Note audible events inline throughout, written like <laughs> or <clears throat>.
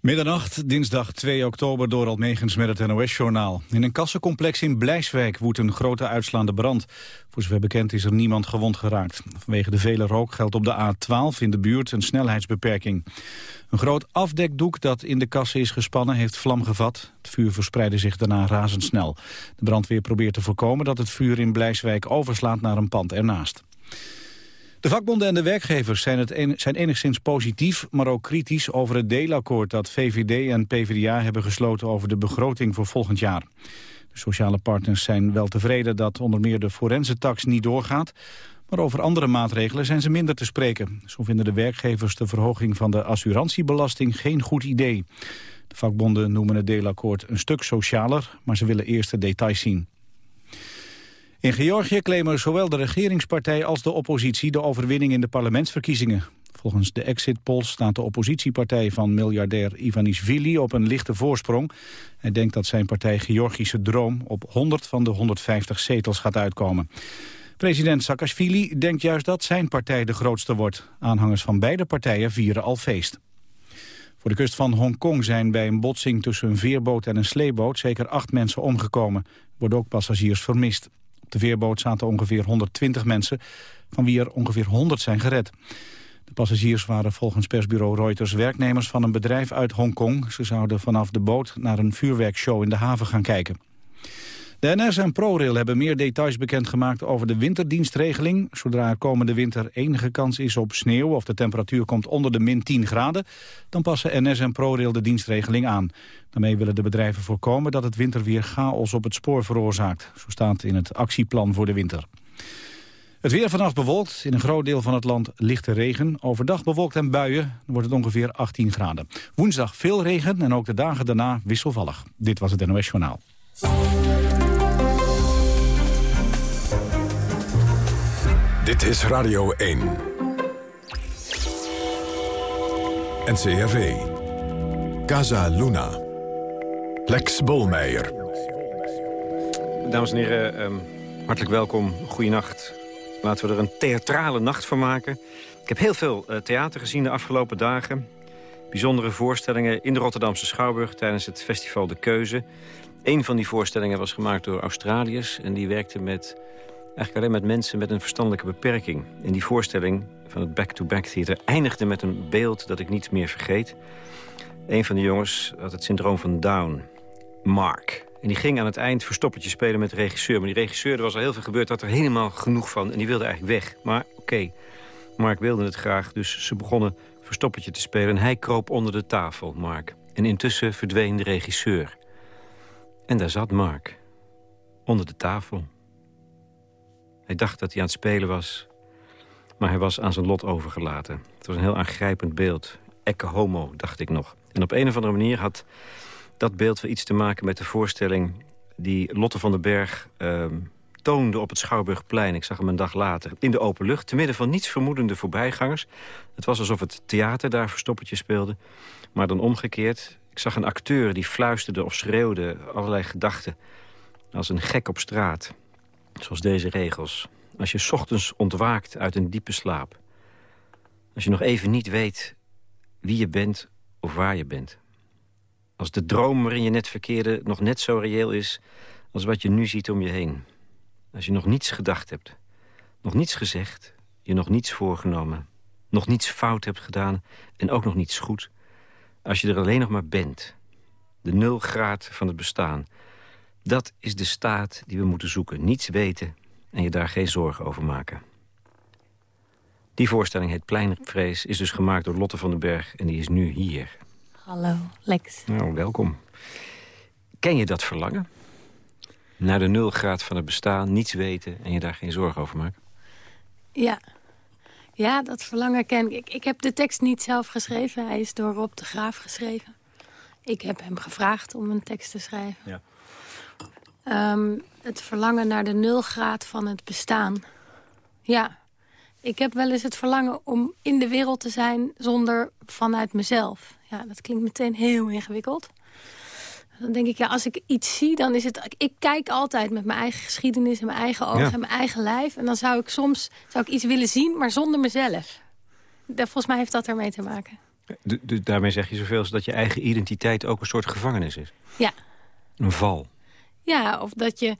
Middernacht, dinsdag 2 oktober, door Almegens met het NOS-journaal. In een kassencomplex in Blijswijk woedt een grote uitslaande brand. Voor zover bekend is er niemand gewond geraakt. Vanwege de vele rook geldt op de A12 in de buurt een snelheidsbeperking. Een groot afdekdoek dat in de kassen is gespannen heeft vlam gevat. Het vuur verspreidde zich daarna razendsnel. De brandweer probeert te voorkomen dat het vuur in Blijswijk overslaat naar een pand ernaast. De vakbonden en de werkgevers zijn, het zijn enigszins positief, maar ook kritisch over het deelakkoord dat VVD en PvdA hebben gesloten over de begroting voor volgend jaar. De sociale partners zijn wel tevreden dat onder meer de forensentax niet doorgaat, maar over andere maatregelen zijn ze minder te spreken. Zo vinden de werkgevers de verhoging van de assurantiebelasting geen goed idee. De vakbonden noemen het deelakkoord een stuk socialer, maar ze willen eerst de details zien. In Georgië claimen zowel de regeringspartij als de oppositie de overwinning in de parlementsverkiezingen. Volgens de exit polls staat de oppositiepartij van miljardair Ivanishvili op een lichte voorsprong. Hij denkt dat zijn partij Georgische Droom op 100 van de 150 zetels gaat uitkomen. President Saakashvili denkt juist dat zijn partij de grootste wordt. Aanhangers van beide partijen vieren al feest. Voor de kust van Hongkong zijn bij een botsing tussen een veerboot en een sleeboot zeker acht mensen omgekomen. Worden ook passagiers vermist. Op de veerboot zaten ongeveer 120 mensen, van wie er ongeveer 100 zijn gered. De passagiers waren volgens persbureau Reuters werknemers van een bedrijf uit Hongkong. Ze zouden vanaf de boot naar een vuurwerkshow in de haven gaan kijken. De NS en ProRail hebben meer details bekendgemaakt over de winterdienstregeling. Zodra er komende winter enige kans is op sneeuw of de temperatuur komt onder de min 10 graden, dan passen NS en ProRail de dienstregeling aan. Daarmee willen de bedrijven voorkomen dat het winterweer chaos op het spoor veroorzaakt. Zo staat in het actieplan voor de winter. Het weer vannacht bewolkt. In een groot deel van het land lichte regen. Overdag bewolkt en buien. Dan wordt het ongeveer 18 graden. Woensdag veel regen en ook de dagen daarna wisselvallig. Dit was het NOS Journaal. Dit is Radio 1. NCRV. Casa Luna. Lex Bolmeijer. Dames en heren, um, hartelijk welkom. Goeienacht. Laten we er een theatrale nacht van maken. Ik heb heel veel uh, theater gezien de afgelopen dagen. Bijzondere voorstellingen in de Rotterdamse Schouwburg... tijdens het festival De Keuze. Een van die voorstellingen was gemaakt door Australiërs... en die werkte met eigenlijk alleen met mensen met een verstandelijke beperking. In die voorstelling van het Back-to-Back Theater eindigde met een beeld dat ik niet meer vergeet. Een van de jongens had het syndroom van Down, Mark. En die ging aan het eind verstoppertje spelen met de regisseur. Maar die regisseur, er was al heel veel gebeurd, had er helemaal genoeg van. En die wilde eigenlijk weg. Maar oké, Mark wilde het graag, dus ze begonnen verstoppertje te spelen. En hij kroop onder de tafel, Mark. En intussen verdween de regisseur. En daar zat Mark. Onder de tafel. Hij dacht dat hij aan het spelen was, maar hij was aan zijn lot overgelaten. Het was een heel aangrijpend beeld. Ecce homo, dacht ik nog. En op een of andere manier had dat beeld wel iets te maken met de voorstelling... die Lotte van den Berg uh, toonde op het Schouwburgplein. Ik zag hem een dag later. In de open lucht, te midden van niets vermoedende voorbijgangers. Het was alsof het theater daar verstoppertje speelde. Maar dan omgekeerd. Ik zag een acteur die fluisterde of schreeuwde allerlei gedachten. Als een gek op straat. Zoals deze regels. Als je ochtends ontwaakt uit een diepe slaap. Als je nog even niet weet wie je bent of waar je bent. Als de droom waarin je net verkeerde nog net zo reëel is... als wat je nu ziet om je heen. Als je nog niets gedacht hebt. Nog niets gezegd. Je nog niets voorgenomen. Nog niets fout hebt gedaan. En ook nog niets goed. Als je er alleen nog maar bent. De nul graad van het bestaan. Dat is de staat die we moeten zoeken. Niets weten en je daar geen zorgen over maken. Die voorstelling heet Pleinvrees, is dus gemaakt door Lotte van den Berg... en die is nu hier. Hallo, Lex. Nou, welkom. Ken je dat verlangen? Naar de nulgraad van het bestaan, niets weten... en je daar geen zorgen over maken? Ja. Ja, dat verlangen ken ik. Ik heb de tekst niet zelf geschreven. Hij is door Rob de Graaf geschreven. Ik heb hem gevraagd om een tekst te schrijven. Ja. Ehm, het verlangen naar de nulgraad van het bestaan. Ja, ik heb wel eens het verlangen om in de wereld te zijn zonder vanuit mezelf. Ja, dat klinkt meteen heel ingewikkeld. Dan denk ik, ja, als ik iets zie, dan is het... Ik kijk altijd met mijn eigen geschiedenis en mijn eigen ogen en mijn eigen lijf. En dan zou ik soms zou ik iets willen zien, maar zonder mezelf. Volgens mij heeft dat ermee te maken. Dus daarmee zeg je zoveel als dat je eigen identiteit ook een soort gevangenis is? Ja. Een val? Ja, of dat je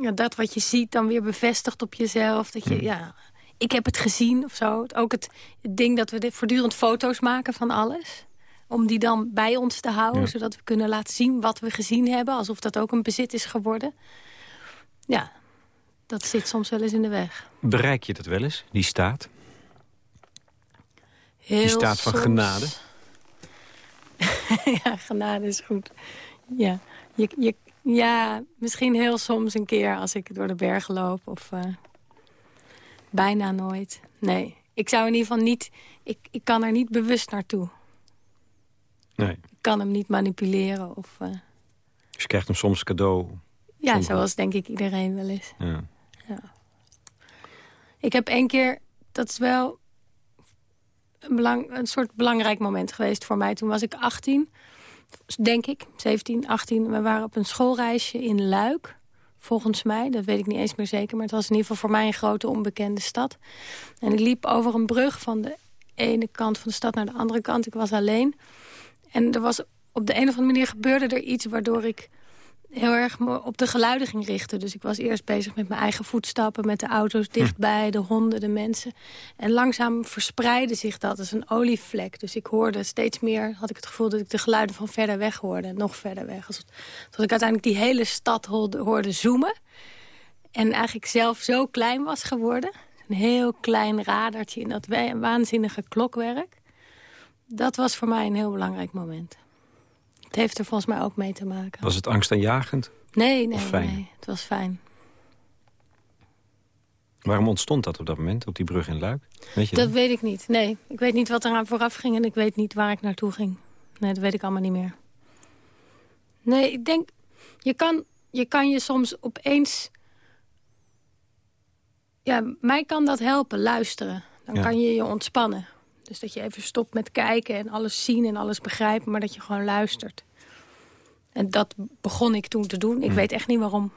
ja, dat wat je ziet dan weer bevestigt op jezelf. Dat je, hmm. ja, ik heb het gezien of zo. Ook het, ding dat we voortdurend foto's maken van alles. Om die dan bij ons te houden. Zodat we kunnen laten zien wat we gezien hebben. Alsof dat ook een bezit is geworden. Ja, dat zit soms wel eens in de weg. Bereik je dat wel eens, die staat? die staat van genade? <laughs> ja, genade is goed. Ja, je, je, ja, misschien heel soms een keer als ik door de bergen loop. Of uh, bijna nooit. Nee, ik zou in ieder geval niet... Ik, ik kan er niet bewust naartoe. Nee. Ik kan hem niet manipuleren. Of, uh... Dus je krijgt hem soms cadeau? Ja, zoals denk ik iedereen wel is. Ja. ja. Ik heb één keer... Dat is wel een, belang, een soort belangrijk moment geweest voor mij. Toen was ik 18 denk ik, 17, 18. We waren op een schoolreisje in Luik, volgens mij. Dat weet ik niet eens meer zeker, maar het was in ieder geval voor mij een grote onbekende stad. En ik liep over een brug van de ene kant van de stad naar de andere kant. Ik was alleen. En er was op de een of andere manier gebeurde er iets waardoor ik heel erg op de geluiden ging richten. Dus ik was eerst bezig met mijn eigen voetstappen... met de auto's hm. dichtbij, de honden, de mensen. En langzaam verspreidde zich dat als een olievlek. Dus ik hoorde steeds meer, had ik het gevoel... dat ik de geluiden van verder weg hoorde, nog verder weg. Tot ik uiteindelijk die hele stad hoorde, hoorde zoomen. En eigenlijk zelf zo klein was geworden. Een heel klein radertje in dat waanzinnige klokwerk. Dat was voor mij een heel belangrijk moment. Het heeft er volgens mij ook mee te maken. Was het angstaanjagend? Nee, nee, nee. Het was fijn. Waarom ontstond dat op dat moment, op die brug in Luik? Weet je dat, weet ik niet. Nee, ik weet niet wat eraan vooraf ging en ik weet niet waar ik naartoe ging. Nee, dat weet ik allemaal niet meer. Nee, ik denk, je kan je, kan je soms opeens... Ja, mij kan dat helpen, luisteren. Dan kan je je ontspannen. Dus dat je even stopt met kijken en alles zien en alles begrijpen... maar dat je gewoon luistert. En dat begon ik toen te doen. Ik hm. weet echt niet waarom.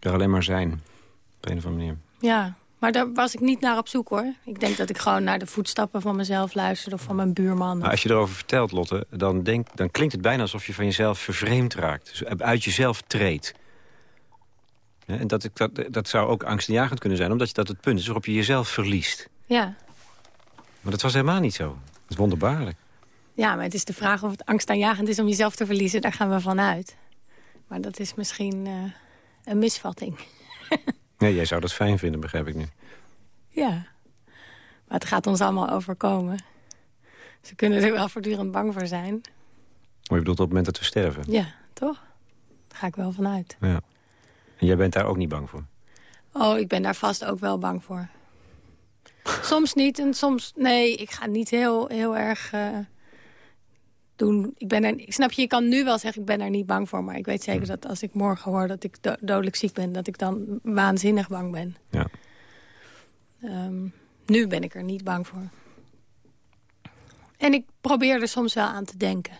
Er alleen maar zijn, op een of andere manier. Ja, maar daar was ik niet naar op zoek, hoor. Ik denk dat ik gewoon naar de voetstappen van mezelf luisterde... of van mijn buurman. als je erover vertelt, Lotte, dan, denk, dan klinkt het bijna alsof je van jezelf vervreemd raakt. Dus uit jezelf treedt. en dat, dat, dat zou ook angstaanjagend kunnen zijn... omdat dat het punt is waarop je jezelf verliest. Ja. Maar dat was helemaal niet zo. Dat is wonderbaarlijk. Ja, maar het is de vraag of het angstaanjagend is om jezelf te verliezen. Daar gaan we vanuit. Maar dat is misschien uh, een misvatting. <laughs> nee, jij zou dat fijn vinden, begrijp ik nu. Ja, maar het gaat ons allemaal overkomen. Ze kunnen er wel voortdurend bang voor zijn. Maar je bedoelt op het moment dat we sterven? Ja, toch? Daar ga ik wel vanuit. Ja. En jij bent daar ook niet bang voor? Oh, ik ben daar vast ook wel bang voor. Soms niet en soms... Nee, ik ga niet heel, heel erg uh, doen. Ik ben er, snap je, je kan nu wel zeggen, ik ben er niet bang voor. Maar ik weet zeker dat als ik morgen hoor dat ik dodelijk ziek ben... dat ik dan waanzinnig bang ben. Ja. Um, nu ben ik er niet bang voor. En ik probeer er soms wel aan te denken.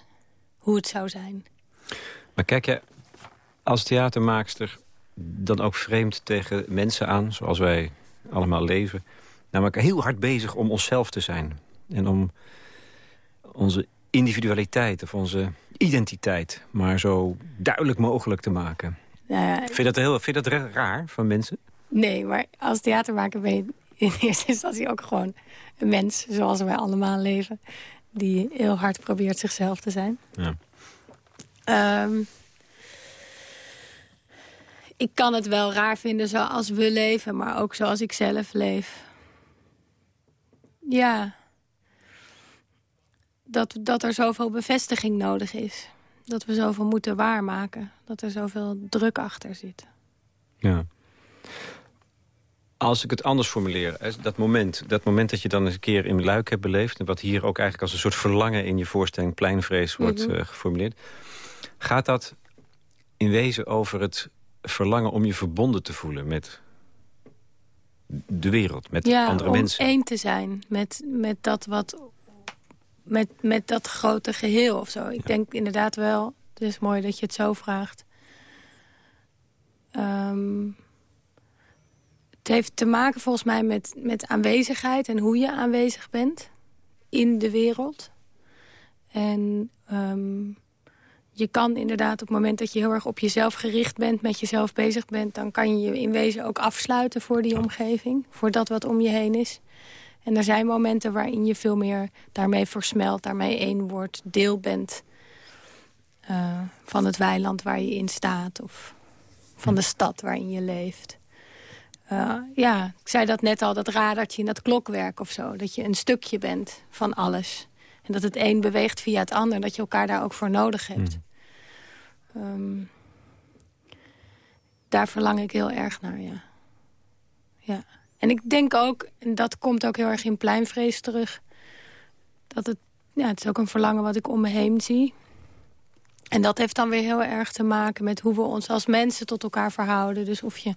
Hoe het zou zijn. Maar kijk je als theatermaakster dan ook vreemd tegen mensen aan... zoals wij allemaal leven namelijk heel hard bezig om onszelf te zijn. En om onze individualiteit of onze identiteit maar zo duidelijk mogelijk te maken. Nou vind, je dat heel, vind je dat raar van mensen? Nee, maar als theatermaker ben je <laughs> in eerste instantie ook gewoon een mens... zoals wij allemaal leven, die heel hard probeert zichzelf te zijn. Ja. Ehm, ik kan het wel raar vinden zoals we leven, maar ook zoals ik zelf leef. Ja. Dat, dat er zoveel bevestiging nodig is. Dat we zoveel moeten waarmaken. Dat er zoveel druk achter zit. Ja. Als ik het anders formuleer, dat moment, dat moment dat je dan eens een keer in Luik hebt beleefd... en wat hier ook eigenlijk als een soort verlangen in je voorstelling pleinvrees wordt mm geformuleerd... gaat dat in wezen over het verlangen om je verbonden te voelen met de wereld, met andere mensen. Ja, één te zijn met, met dat wat... Met, met dat grote geheel of zo. Ik denk inderdaad wel... Het is mooi dat je het zo vraagt. Ehm, het heeft te maken volgens mij met, met aanwezigheid... en hoe je aanwezig bent in de wereld. En ehm, je kan inderdaad op het moment dat je heel erg op jezelf gericht bent... met jezelf bezig bent, dan kan je je in wezen ook afsluiten voor die omgeving. Voor dat wat om je heen is. En er zijn momenten waarin je veel meer daarmee versmelt, daarmee één wordt, deel bent uh, van het weiland waar je in staat of van de stad waarin je leeft. Uh, ja, ik zei dat net al, dat radartje in dat klokwerk of zo. Dat je een stukje bent van alles. En dat het een beweegt via het ander. Dat je elkaar daar ook voor nodig hebt. Mm. Um, daar verlang ik heel erg naar, ja. Ja. En ik denk ook, en dat komt ook heel erg in pleinvrees terug... dat het, ja, het is ook een verlangen wat ik om me heen zie. En dat heeft dan weer heel erg te maken met hoe we ons als mensen tot elkaar verhouden. Dus of je...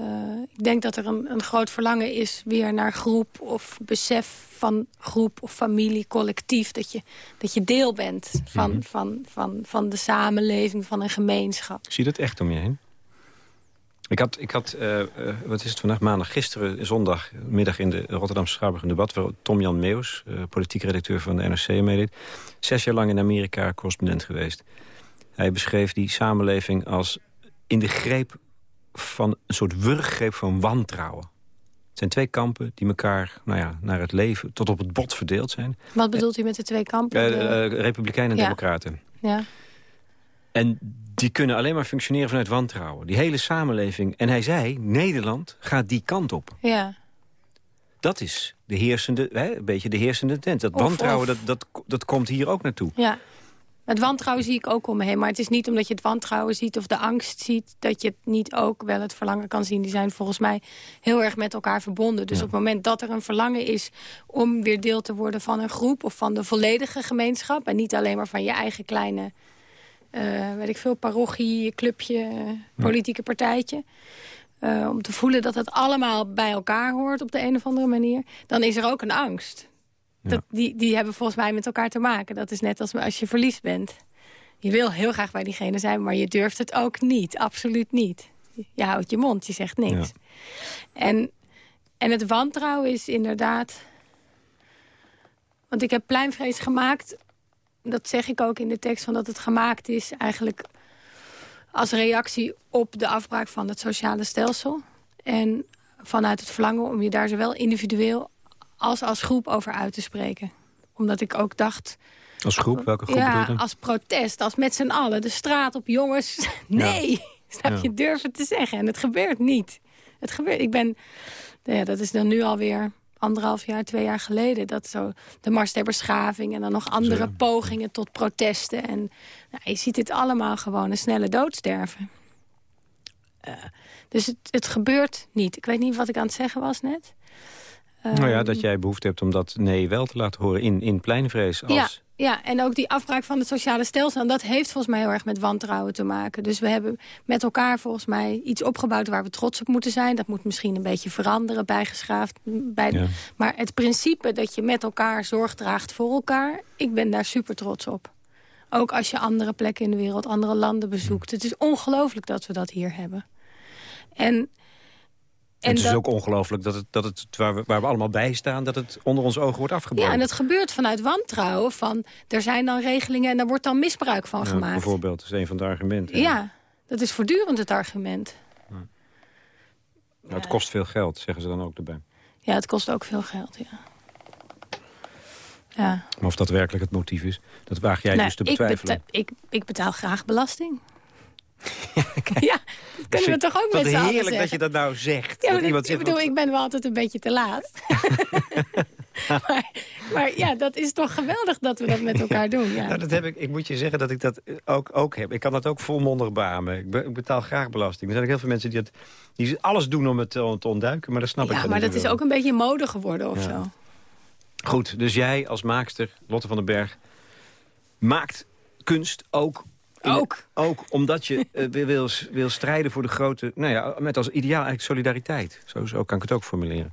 Uh, ik denk dat er een, een groot verlangen is weer naar groep of besef van groep of familie, collectief. Dat je, dat je deel bent van, mm van, van, van de samenleving, van een gemeenschap. Zie je dat echt om je heen? Ik had, ik had uh, uh, wat is het vandaag, maandag, gisteren, zondagmiddag in de Rotterdamse Schouwburg een debat... waar Tom-Jan Meus, uh, politiek redacteur van de NRC, meedeed. Zes jaar lang in Amerika correspondent geweest. Hij beschreef die samenleving als in de greep van een soort wurggreep van wantrouwen. Het zijn twee kampen die elkaar nou ja, naar het leven tot op het bot verdeeld zijn. Wat bedoelt u met de twee kampen? De... Republikeinen en Democraten. Ja. En die kunnen alleen maar functioneren vanuit wantrouwen. Die hele samenleving. En hij zei, Nederland gaat die kant op. Ja. Dat is de heersende, hè, een beetje de heersende tent. Dat wantrouwen, Dat, dat, dat komt hier ook naartoe. Ja. Het wantrouwen zie ik ook om me heen. Maar het is niet omdat je het wantrouwen ziet of de angst ziet... dat je het niet ook wel het verlangen kan zien. Die zijn volgens mij heel erg met elkaar verbonden. Dus op het moment dat er een verlangen is om weer deel te worden van een groep... of van de volledige gemeenschap... en niet alleen maar van je eigen kleine uh, weet ik veel, parochie, clubje, politieke partijtje. Uh, om te voelen dat het allemaal bij elkaar hoort op de een of andere manier. Dan is er ook een angst. Dat, die, die hebben volgens mij met elkaar te maken. Dat is net als als je verliefd bent. Je wil heel graag bij diegene zijn, maar je durft het ook niet. Absoluut niet. Je houdt je mond, je zegt niks. En, en het wantrouwen is inderdaad... Want ik heb pleinvrees gemaakt dat zeg ik ook in de tekst, van dat het gemaakt is eigenlijk als reactie op de afbraak van het sociale stelsel. En vanuit het verlangen om je daar zowel individueel als als groep over uit te spreken. Omdat ik ook dacht... Als groep? Welke groep Ja, als protest, als met z'n allen. De straat op, jongens. <laughs> Nee, ja. snap je, durven te zeggen. En het gebeurt niet. Het gebeurt, ik ben... Ja, dat is dan nu alweer anderhalf jaar, twee jaar geleden. Dat zo de Mars der Beschaving en dan nog andere pogingen tot protesten. En nou, je ziet dit allemaal gewoon een snelle doodsterven. Uh, dus het, het, gebeurt niet. Ik weet niet wat ik aan het zeggen was net. Nou ja, dat ehm, jij behoefte hebt om dat nee wel te laten horen in, in pleinvrees. Als... Ja, ja, en ook die afbraak van het sociale stelsel. En dat heeft volgens mij heel erg met wantrouwen te maken. Dus we hebben met elkaar volgens mij iets opgebouwd waar we trots op moeten zijn. Dat moet misschien een beetje veranderen, bijgeschaafd. Bij... Maar het principe dat je met elkaar zorg draagt voor elkaar... ik ben daar super trots op. Ook als je andere plekken in de wereld, andere landen bezoekt. Het is ongelooflijk dat we dat hier hebben. En en het is ook ongelooflijk dat het, dat het waar, we, waar we allemaal bij staan... dat het onder ons ogen wordt afgebroken. Ja, en dat gebeurt vanuit wantrouwen. Van, er zijn dan regelingen en daar wordt dan misbruik van ja, gemaakt. Bijvoorbeeld, dat is een van de argumenten. Ja, dat is voortdurend het argument. Ja. Het kost veel geld, zeggen ze dan ook erbij. Ja, het kost ook veel geld, ja. ja. Maar of dat werkelijk het motief is, dat waag jij nou, dus te betwijfelen. Ik, ik, ik betaal graag belasting. <laughs> ja, dat kunnen we toch ook met z'n allen heerlijk dat je dat nou zegt. Ja, dat, ik bedoel, ik ben wel altijd een beetje te laat. <laughs> maar, maar, ja, dat is toch geweldig dat we dat met elkaar doen. Ja. Nou, dat heb ik, ik moet je zeggen dat ik dat ook, ook heb. Ik kan dat ook volmondig beamen. Ik, ik betaal graag belasting. Er zijn ook heel veel mensen die, het, die alles doen om het te, ontduiken. Maar dat snap ja, ik Ja, maar dat is ook een beetje mode geworden of zo. Goed, dus jij als maakster, Lotte van den Berg... maakt kunst ook ook. Ook omdat je uh, wil, wil strijden voor de grote... Nou ja, met als ideaal eigenlijk solidariteit. Zo, zo kan ik het ook formuleren.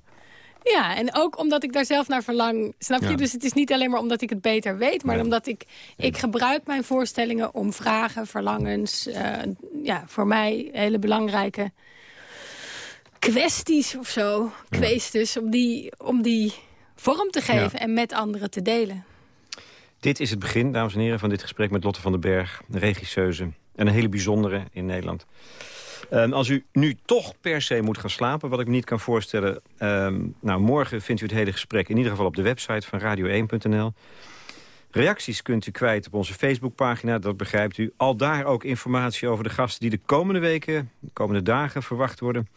Ja, en ook omdat ik daar zelf naar verlang. Snap je? Dus het is niet alleen maar omdat ik het beter weet... maar omdat ik, ik gebruik mijn voorstellingen om vragen, verlangens... Uh, ja, voor mij hele belangrijke kwesties of zo, kwesties... om die, om die vorm te geven en met anderen te delen. Dit is het begin, dames en heren, van dit gesprek met Lotte van den Berg. Regisseuse en een hele bijzondere in Nederland. Um, als u nu toch per se moet gaan slapen, wat ik niet kan voorstellen... Um, nou, morgen vindt u het hele gesprek in ieder geval op de website van radio1.nl. Reacties kunt u kwijt op onze Facebookpagina, dat begrijpt u. Al daar ook informatie over de gasten die de komende weken, de komende dagen verwacht worden.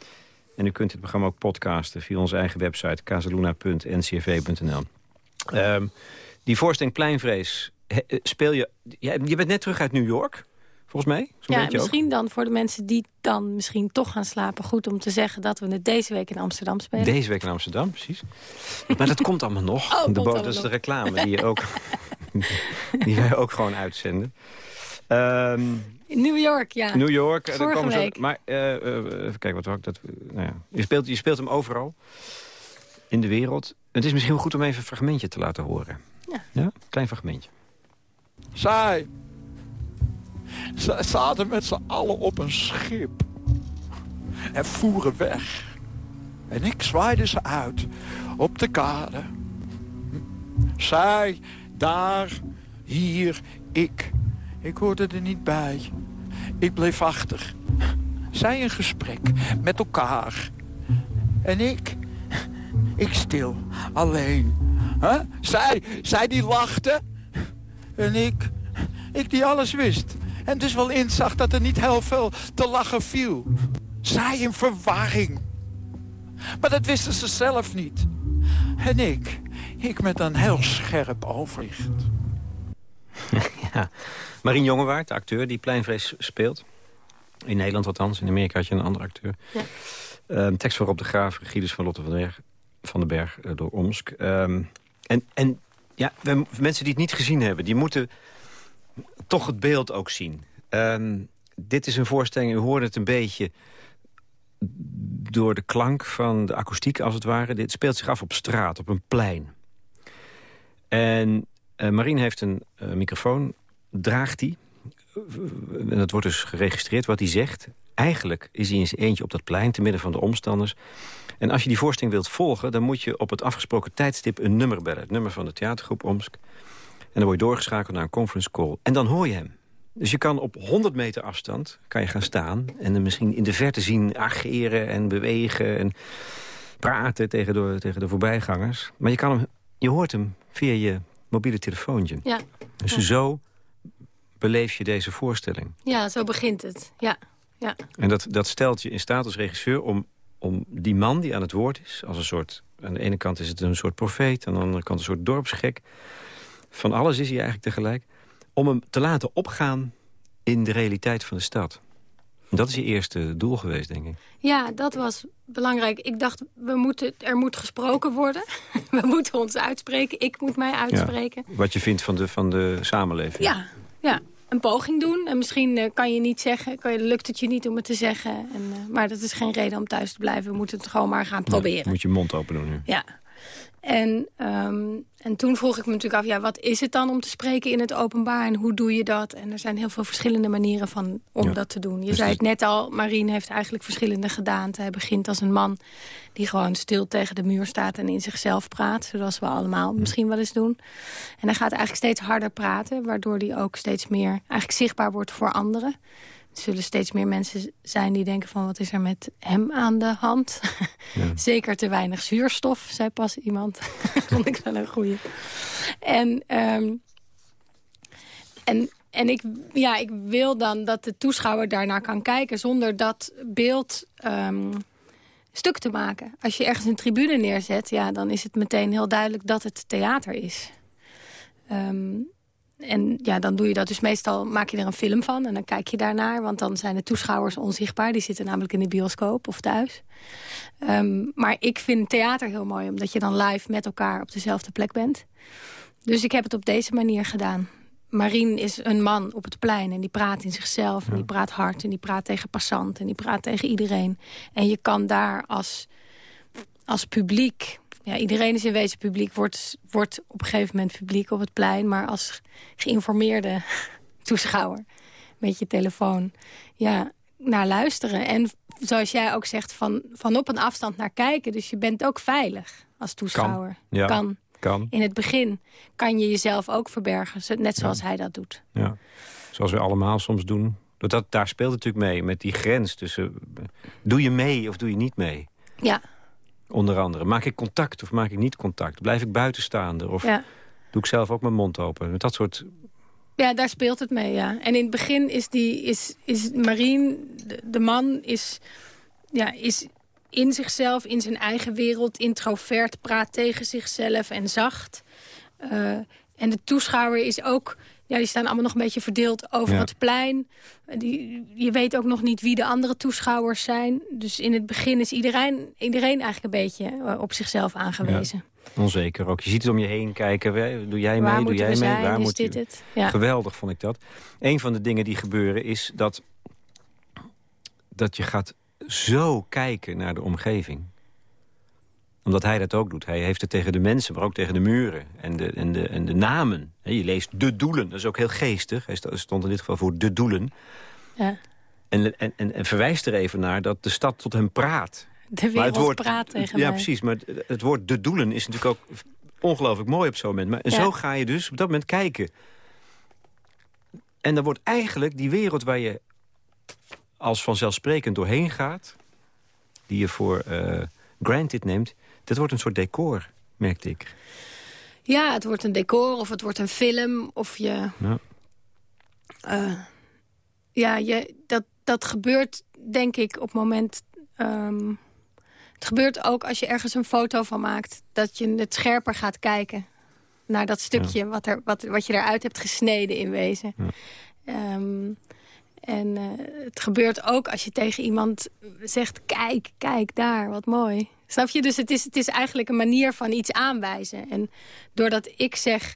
En u kunt het programma ook podcasten via onze eigen website casaluna.ncv.nl. Um, die voorstelling Pleinvrees, speel je... Je bent net terug uit New York, volgens mij. Ja, misschien dan voor de mensen die dan misschien toch gaan slapen... goed om te zeggen dat we het deze week in Amsterdam spelen. Deze week in Amsterdam, precies. maar dat komt allemaal nog. <laughs> Oh, de dat is de reclame die, je <laughs> ook, die wij ook gewoon uitzenden. Um, in New York, ja. New York. Vorige dan komen week. Ze, maar uh, even kijken, wat ik dat... Nou ja. je, speelt, je speelt hem overal in de wereld. Het is misschien wel goed om even een fragmentje te laten horen. Ja. ja? Klein fragmentje. Zij. Ze zaten met z'n allen op een schip. En voeren weg. En ik zwaaide ze uit op de kade. Zij, daar, hier, ik. Ik hoorde er niet bij. Ik bleef achter. Zij een gesprek met elkaar. En ik, ik stil, alleen. Huh? Zij, zij die lachte. En ik, ik die alles wist. En dus wel inzag dat er niet heel veel te lachen viel. Zij in verwarring. Maar dat wisten ze zelf niet. En ik, ik met een heel scherp overlicht. <laughs> ja, Marien Jongewaard, de acteur die Pleinvlees speelt. In Nederland althans, in Amerika had je een andere acteur. Ja. Um, tekst van Rob de Graaf, Giedes van Lotte van den Berg, van den Berg uh, door Omsk. Um, en, en ja, mensen die het niet gezien hebben, die moeten toch het beeld ook zien. Um, dit is een voorstelling, u hoorde het een beetje door de klank van de akoestiek als het ware. Dit speelt zich af op straat, op een plein. En uh, Marien heeft een uh, microfoon, draagt die. En dat wordt dus geregistreerd wat hij zegt. Eigenlijk is hij in zijn eentje op dat plein, te midden van de omstanders. En als je die voorstelling wilt volgen... dan moet je op het afgesproken tijdstip een nummer bellen. Het nummer van de theatergroep Omsk. En dan word je doorgeschakeld naar een conference call. En dan hoor je hem. Dus je kan op 100 meter afstand kan je gaan staan... en dan misschien in de verte zien ageren en bewegen... en praten tegen de, tegen de voorbijgangers. Maar je, kan hem, je hoort hem via je mobiele telefoontje. Ja. Dus zo beleef je deze voorstelling. Ja, zo begint het. Ja. Ja. En dat, dat stelt je in staat als regisseur om om die man die aan het woord is... als een soort, aan de ene kant is het een soort profeet... aan de andere kant een soort dorpsgek. Van alles is hij eigenlijk tegelijk. Om hem te laten opgaan in de realiteit van de stad. Dat is je eerste doel geweest, denk ik. Ja, dat was belangrijk. Ik dacht, we moeten, er moet gesproken worden. <laughs> we moeten ons uitspreken. Ik moet mij uitspreken. wat je vindt van de, van de samenleving. Ja, ja een poging doen. En misschien uh, kan je niet zeggen, kan je, lukt het je niet om het te zeggen. En, uh, maar dat is geen reden om thuis te blijven. We moeten het gewoon maar gaan proberen. moet je mond open doen nu. Ja. En, um, en toen vroeg ik me natuurlijk af, ja, wat is het dan om te spreken in het openbaar en hoe doe je dat? En er zijn heel veel verschillende manieren van, om dat te doen. Je dus zei het net al, Marien heeft eigenlijk verschillende gedaan. Hij begint als een man die gewoon stil tegen de muur staat en in zichzelf praat. Zoals we allemaal misschien wel eens doen. En hij gaat eigenlijk steeds harder praten, waardoor hij ook steeds meer eigenlijk zichtbaar wordt voor anderen. Zullen steeds meer mensen zijn die denken van... wat is er met hem aan de hand? <laughs> Zeker te weinig zuurstof, zei pas iemand. <laughs> Vond ik wel een goeie. En, ehm, en, en ik, ja, ik wil dan dat de toeschouwer daarnaar kan kijken... zonder dat beeld um, stuk te maken. Als je ergens een tribune neerzet... Ja, dan is het meteen heel duidelijk dat het theater is. Um, en ja, dan doe je dat dus meestal, maak je er een film van en dan kijk je daarnaar. Want dan zijn de toeschouwers onzichtbaar. Die zitten namelijk in de bioscoop of thuis. Ehm, maar ik vind theater heel mooi, omdat je dan live met elkaar op dezelfde plek bent. Dus ik heb het op deze manier gedaan. Marien is een man op het plein en die praat in zichzelf. En die praat hard en die praat tegen passanten en die praat tegen iedereen. En je kan daar als, als publiek ja, iedereen is in wezen publiek, wordt, wordt op een gegeven moment publiek op het plein. Maar als geïnformeerde <laughs> toeschouwer met je telefoon ja, naar luisteren. En zoals jij ook zegt, van, van op een afstand naar kijken. Dus je bent ook veilig als toeschouwer. Kan. kan. Kan. In het begin kan je jezelf ook verbergen, net zoals hij dat doet. Ja. Zoals we allemaal soms doen. Dat, daar speelt het natuurlijk mee, met die grens tussen... doe je mee of doe je niet mee? Ja. Onder andere. Maak ik contact of maak ik niet contact? Blijf ik buitenstaander? Of ja. doe ik zelf ook mijn mond open? Met dat soort... Ja, daar speelt het mee, ja. En in het begin is, die, is, is Marien, de, de man, is, ja, is in zichzelf, in zijn eigen wereld, introvert, praat tegen zichzelf en zacht. Uh, en de toeschouwer is ook ja, die staan allemaal nog een beetje verdeeld over het plein. Die, je weet ook nog niet wie de andere toeschouwers zijn. Dus in het begin is iedereen, iedereen eigenlijk een beetje eh, op zichzelf aangewezen. Onzeker ook. Je ziet het om je heen kijken. Doe jij mee? Doe jij mee? Zijn? Waar is moet dit het? Ja. Geweldig vond ik dat. Een van de dingen die gebeuren is dat, dat je gaat zo kijken naar de omgeving omdat hij dat ook doet. Hij heeft het tegen de mensen, maar ook tegen de muren. En de, en de, en de namen. Je leest de doelen. Dat is ook heel geestig. Hij stond in dit geval voor de doelen. Ja. En, en, en, en verwijst er even naar dat de stad tot hem praat. De wereld woord, praat tegen Ja, precies. Maar het woord de doelen is natuurlijk ook ongelooflijk mooi op zo'n moment. Maar, en zo ga je dus op dat moment kijken. En dan wordt eigenlijk die wereld waar je als vanzelfsprekend doorheen gaat... die je voor uh, granted neemt dat wordt een soort decor, merkte ik. Ja, het wordt een decor of het wordt een film. Of je... Ja, uh, ja je, dat, dat gebeurt denk ik op het moment... Um, het gebeurt ook als je ergens een foto van maakt... dat je het scherper gaat kijken naar dat stukje... Wat, er, wat, wat je eruit hebt gesneden in wezen. Ja. Um, en uh, het gebeurt ook als je tegen iemand zegt... kijk, kijk daar, wat mooi. Snap je? Dus het is, het is eigenlijk een manier van iets aanwijzen. En doordat ik zeg...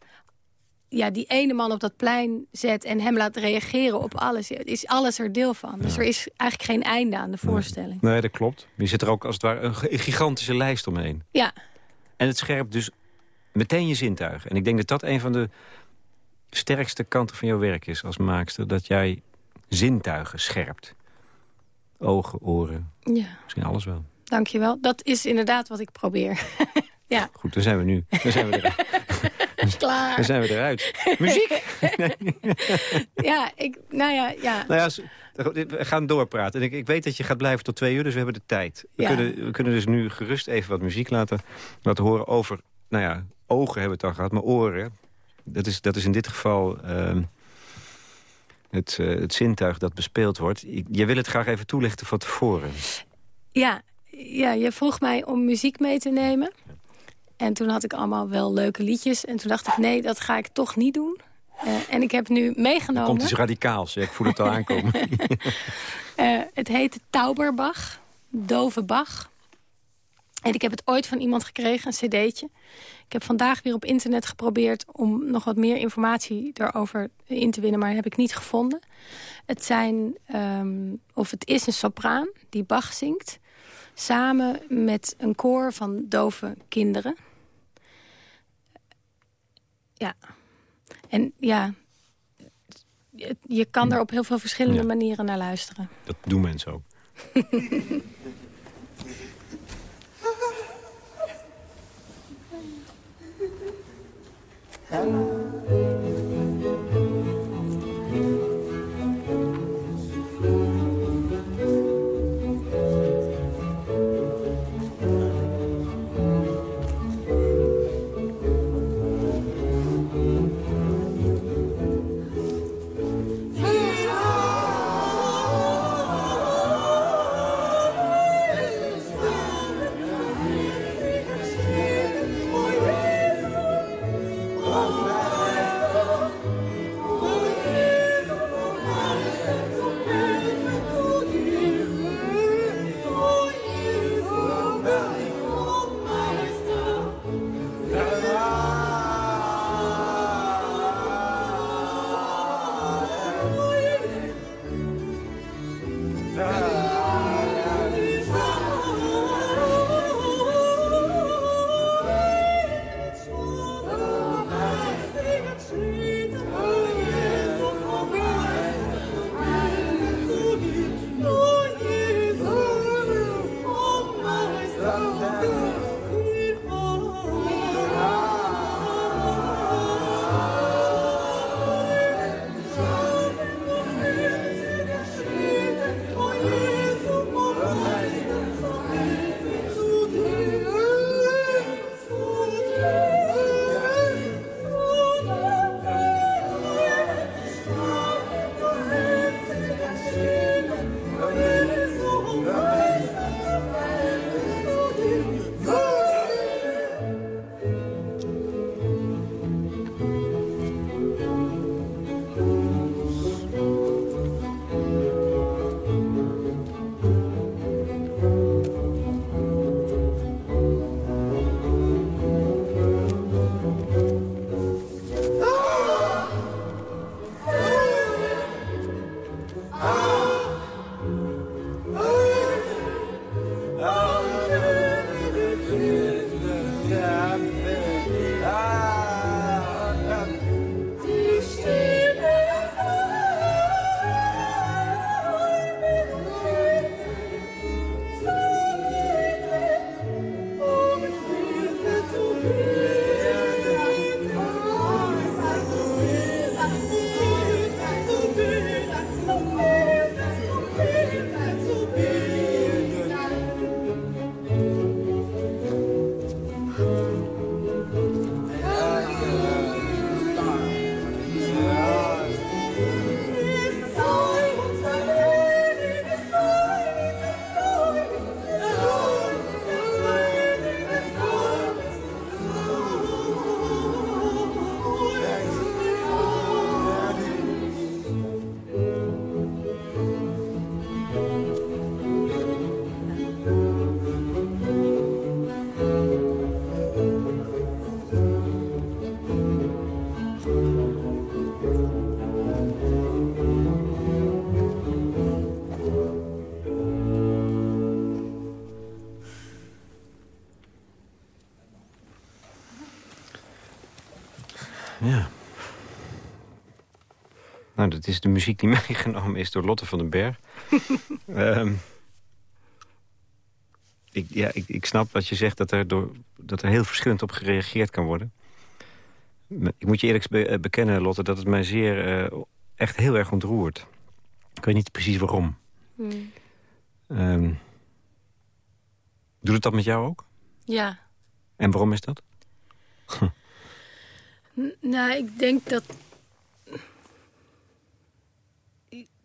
ja, die ene man op dat plein zet en hem laat reageren op alles... is alles er deel van. Dus er is eigenlijk geen einde aan de voorstelling. Nee, dat klopt. Je zit er ook als het ware een gigantische lijst omheen. Ja. En het scherpt dus meteen je zintuigen. En ik denk dat dat een van de sterkste kanten van jouw werk is als maakster. Dat jij zintuigen scherpt. Ogen, oren, ja. misschien alles wel. Dankjewel. Dat is inderdaad wat ik probeer. <laughs> ja. Goed, dan zijn we nu. Dan zijn we <laughs> eruit. Klaar. Dan zijn we eruit. Muziek! <laughs> ja, ik, nou ja, ja. Nou ja, we gaan doorpraten. En ik, ik, weet dat je gaat blijven tot twee uur, dus we hebben de tijd. We, ja. kunnen, we kunnen dus nu gerust even wat muziek laten, laten horen over... Nou ja, ogen hebben we het al gehad, maar oren... Dat is, dat is in dit geval... Uh, het, uh, het zintuig dat bespeeld wordt. Je wil het graag even toelichten van tevoren. Ja, ja, je vroeg mij om muziek mee te nemen. En toen had ik allemaal wel leuke liedjes. En toen dacht ik, nee, dat ga ik toch niet doen. Uh, en ik heb nu meegenomen... Er komt iets radicaals, ik voel het al <laughs> aankomen. uh, het heet Tauberbach, Dove Bach. En ik heb het ooit van iemand gekregen, een cd'tje. Ik heb vandaag weer op internet geprobeerd om nog wat meer informatie erover in te winnen, maar heb ik niet gevonden. Het zijn, um, of het is een sopraan die Bach zingt, Samen met een koor van dove kinderen. Ja. En ja, je kan er op heel veel verschillende manieren naar luisteren. Dat doen mensen ook. Dat is de muziek die <laughs> meegenomen is door Lotte van den Berg. um, <laughs> ik, ja, ik, ik snap wat je zegt, dat er, door, dat er heel verschillend op gereageerd kan worden. Ik moet je eerlijk eh, bekennen, Lotte, dat het mij zeer, uh, echt heel erg ontroert. Ik weet niet precies waarom. Hmm. Um, doet het dat met jou ook? Ja. En waarom is dat? nou, ik denk dat...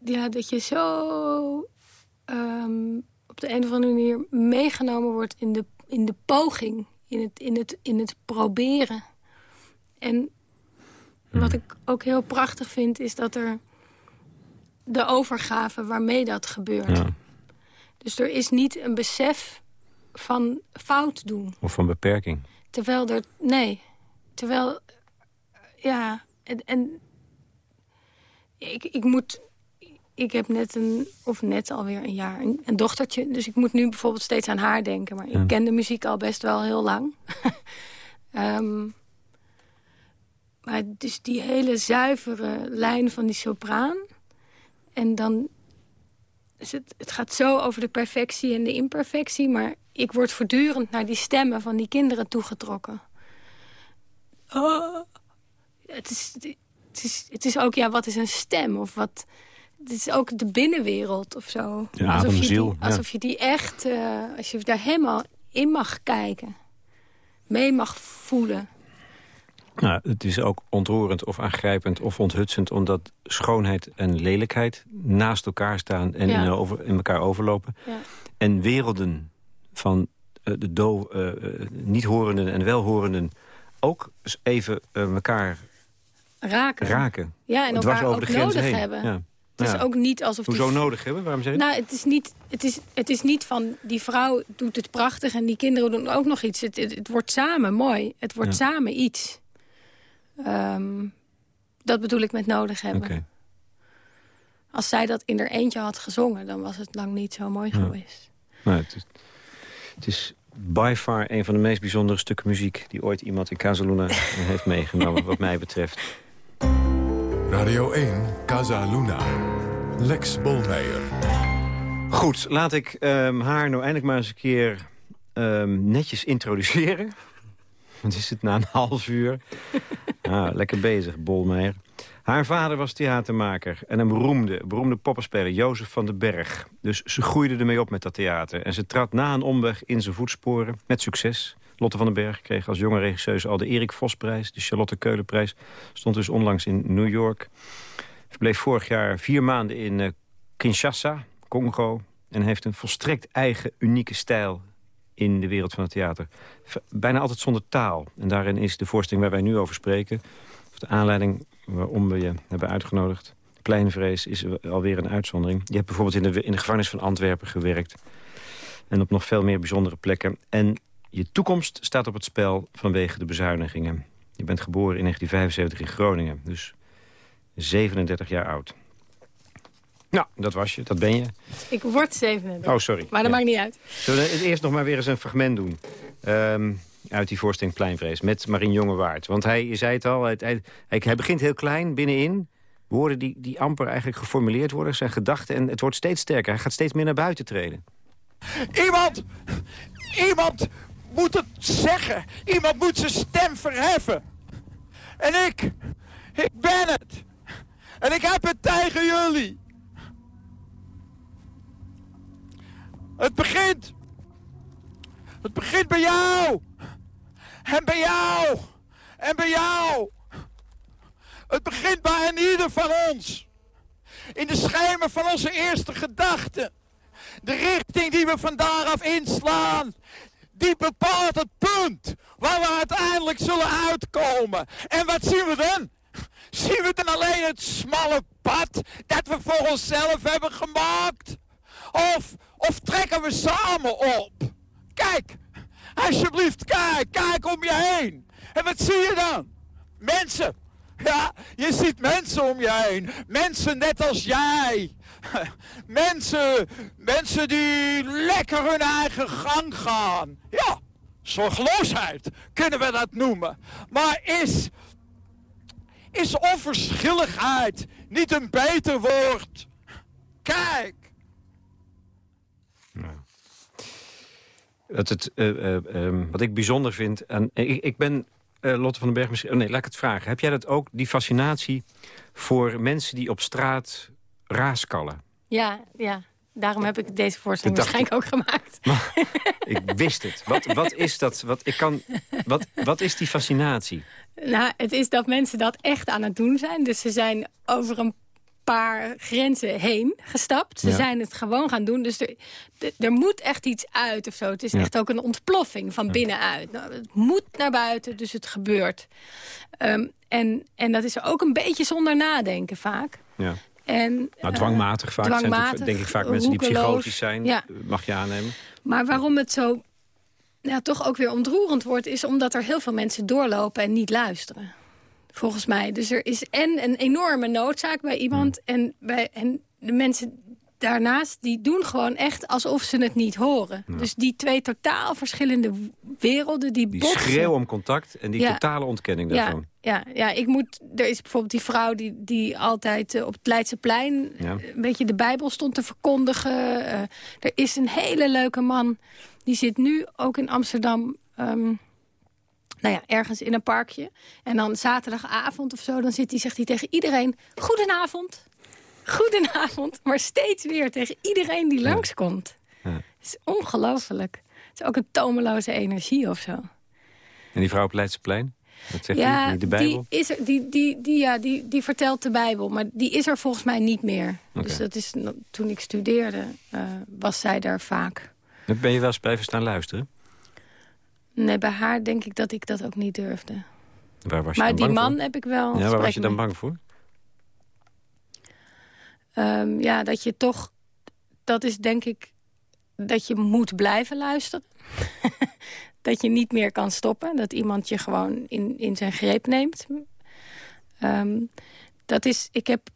Ja, dat je zo... Um, op de een of andere manier meegenomen wordt in de, in de poging. In het, in, het, in het proberen. En wat ik ook heel prachtig vind, is dat er de overgave waarmee dat gebeurt. Ja. Dus er is niet een besef van fout doen. Of van beperking. Terwijl er... Nee. Terwijl... Ja. En... en ik, ik moet... Ik heb net een... Of net alweer een jaar... Een, een dochtertje. Dus ik moet nu bijvoorbeeld steeds aan haar denken. Maar ik ken de muziek al best wel heel lang. um, <laughs> maar dus die hele zuivere lijn van die sopraan... En dan... Dus het, het gaat zo over de perfectie en de imperfectie... maar ik word voortdurend naar die stemmen van die kinderen toegetrokken. Oh, het, is, het, is, het is ook, ja, wat is een stem? Of wat... Het is ook de binnenwereld of zo. Ja, alsof, je die, alsof je die echt, uh, als je daar helemaal in mag kijken. Mee mag voelen. Nou, het is ook ontroerend of aangrijpend of onthutsend... omdat schoonheid en lelijkheid naast elkaar staan en in, over, in, elkaar overlopen. Ja. En werelden van uh, de uh, niet-horenden en welhorenden... ook even elkaar raken. raken. Ja, en elkaar over de nodig heen. hebben. Ja. Het is ook niet alsof... Hoezo nodig hebben? Waarom zeg je Nou, het is, niet, het, is, het is niet van die vrouw doet het prachtig... en die kinderen doen ook nog iets. Het, het, wordt samen mooi. Het wordt samen iets. Um, dat bedoel ik met nodig hebben. Als zij dat in er eentje had gezongen... dan was het lang niet zo mooi geweest. Nou, het, is, het is by far een van de meest bijzondere stukken muziek... die ooit iemand in Casaluna <laughs> heeft meegenomen, wat mij betreft. Radio 1, Casa Luna. Lex Bolmeijer. Goed, laat ik um, haar nou eindelijk maar eens een keer um, netjes introduceren. Wat is het na een half uur? <laughs> Ah, lekker bezig, Bolmeijer. Haar vader was theatermaker en een beroemde, beroemde poppenspeler, Jozef van den Berg. Dus ze groeide ermee op met dat theater. En ze trad na een omweg in zijn voetsporen, met succes. Lotte van den Berg kreeg als jonge regisseuse al de Erik Vosprijs, de Charlotte Keulenprijs. Stond dus onlangs in New York. Verbleef vorig jaar vier maanden in uh, Kinshasa, Congo... en heeft een volstrekt eigen, unieke stijl in de wereld van het theater. Bijna altijd zonder taal. En daarin is de voorstelling waar wij nu over spreken... of de aanleiding waarom we je hebben uitgenodigd... Pleinvrees is alweer een uitzondering. Je hebt bijvoorbeeld in de, in de gevangenis van Antwerpen gewerkt. En op nog veel meer bijzondere plekken. En je toekomst staat op het spel vanwege de bezuinigingen. Je bent geboren in 1975 in Groningen. Dus 37 jaar oud. Nou, dat was je, dat ben je. Ik word 37. Oh, sorry. Maar dat maakt niet uit. Zullen we eerst nog maar weer eens een fragment doen? Um, uit die voorstelling Pleinvrees met Marien Jongewaard. Want hij, zei het al, hij, hij, hij, begint heel klein binnenin. Woorden die, die amper eigenlijk geformuleerd worden, zijn gedachten. En het wordt steeds sterker. Hij gaat steeds meer naar buiten treden. Iemand, iemand moet het zeggen. Iemand moet zijn stem verheffen. En ik, ik ben het. En ik heb het tegen jullie. Het begint. Het begint bij jou. En bij jou. En bij jou. Het begint bij een ieder van ons. In de schijmen van onze eerste gedachten. De richting die we van daaraf inslaan. Die bepaalt het punt waar we uiteindelijk zullen uitkomen. En wat zien we dan? Zien we dan alleen het smalle pad dat we voor onszelf hebben gemaakt? Of, of trekken we samen op? Kijk, alsjeblieft, kijk, kijk om je heen. En wat zie je dan? Mensen. Ja, je ziet mensen om je heen. Mensen net als jij. <laughs> Mensen, mensen die lekker hun eigen gang gaan. Ja, zorgeloosheid kunnen we dat noemen. Maar is, is onverschilligheid niet een beter woord. Kijk. Dat het, uh, uh, um, wat ik bijzonder vind... En, ik, ik ben, uh, Lotte van den Berg... Misschien, oh nee, laat ik het vragen. Heb jij dat ook, die fascinatie voor mensen die op straat raaskallen? Ja, ja. Daarom heb ik deze voorstelling waarschijnlijk ook gemaakt. Maar, ik wist het. Wat, wat is dat? Wat, ik kan, wat, wat is die fascinatie? Nou, het is dat mensen dat echt aan het doen zijn. Dus ze zijn over een paar grenzen heen gestapt. Ze zijn het gewoon gaan doen. Dus er, er moet echt iets uit of zo. Het is echt ook een ontploffing van binnenuit. Nou, het moet naar buiten, dus het gebeurt. Ehm, en, en dat is ook een beetje zonder nadenken vaak. Ja. En, nou, dwangmatig vaak dwangmatig, zijn denk ik vaak mensen die psychotisch zijn. Ja. Mag je aannemen. Maar waarom het zo ja, toch ook weer ontroerend wordt... is omdat er heel veel mensen doorlopen en niet luisteren. Volgens mij. Dus er is en een enorme noodzaak bij iemand... en, bij, en de mensen daarnaast, die doen gewoon echt alsof ze het niet horen. Dus die twee totaal verschillende werelden, die, die schreeuwen om contact en die totale ontkenning daarvan. Ja, ja, ja, ik moet, er is bijvoorbeeld die vrouw die, die altijd uh, op het Leidseplein... Ja. Uh, een beetje de Bijbel stond te verkondigen. Uh, er is een hele leuke man, die zit nu ook in Amsterdam... Um, nou ja, ergens in een parkje. En dan zaterdagavond of zo, dan zit hij, zegt hij tegen iedereen... Goedenavond, goedenavond. Maar steeds weer tegen iedereen die langskomt. Ja. Het is ongelooflijk. Het is ook een tomeloze energie of zo. En die vrouw op Leidseplein? Wat zegt ja, die? De Bijbel? Die, is er, die, die, die, ja, die, die vertelt de Bijbel, maar die is er volgens mij niet meer. Dus dat is, toen ik studeerde, uh, was zij daar vaak. Ben je wel eens blijven staan luisteren? Nee, bij haar denk ik dat ik dat ook niet durfde. Waar was je maar die man voor? heb ik wel Ja, waar was je dan bang voor? Um, ja, dat je toch... Dat is denk ik dat je moet blijven luisteren. <laughs> dat je niet meer kan stoppen. Dat iemand je gewoon in, in zijn greep neemt. Um, dat is... Ik heb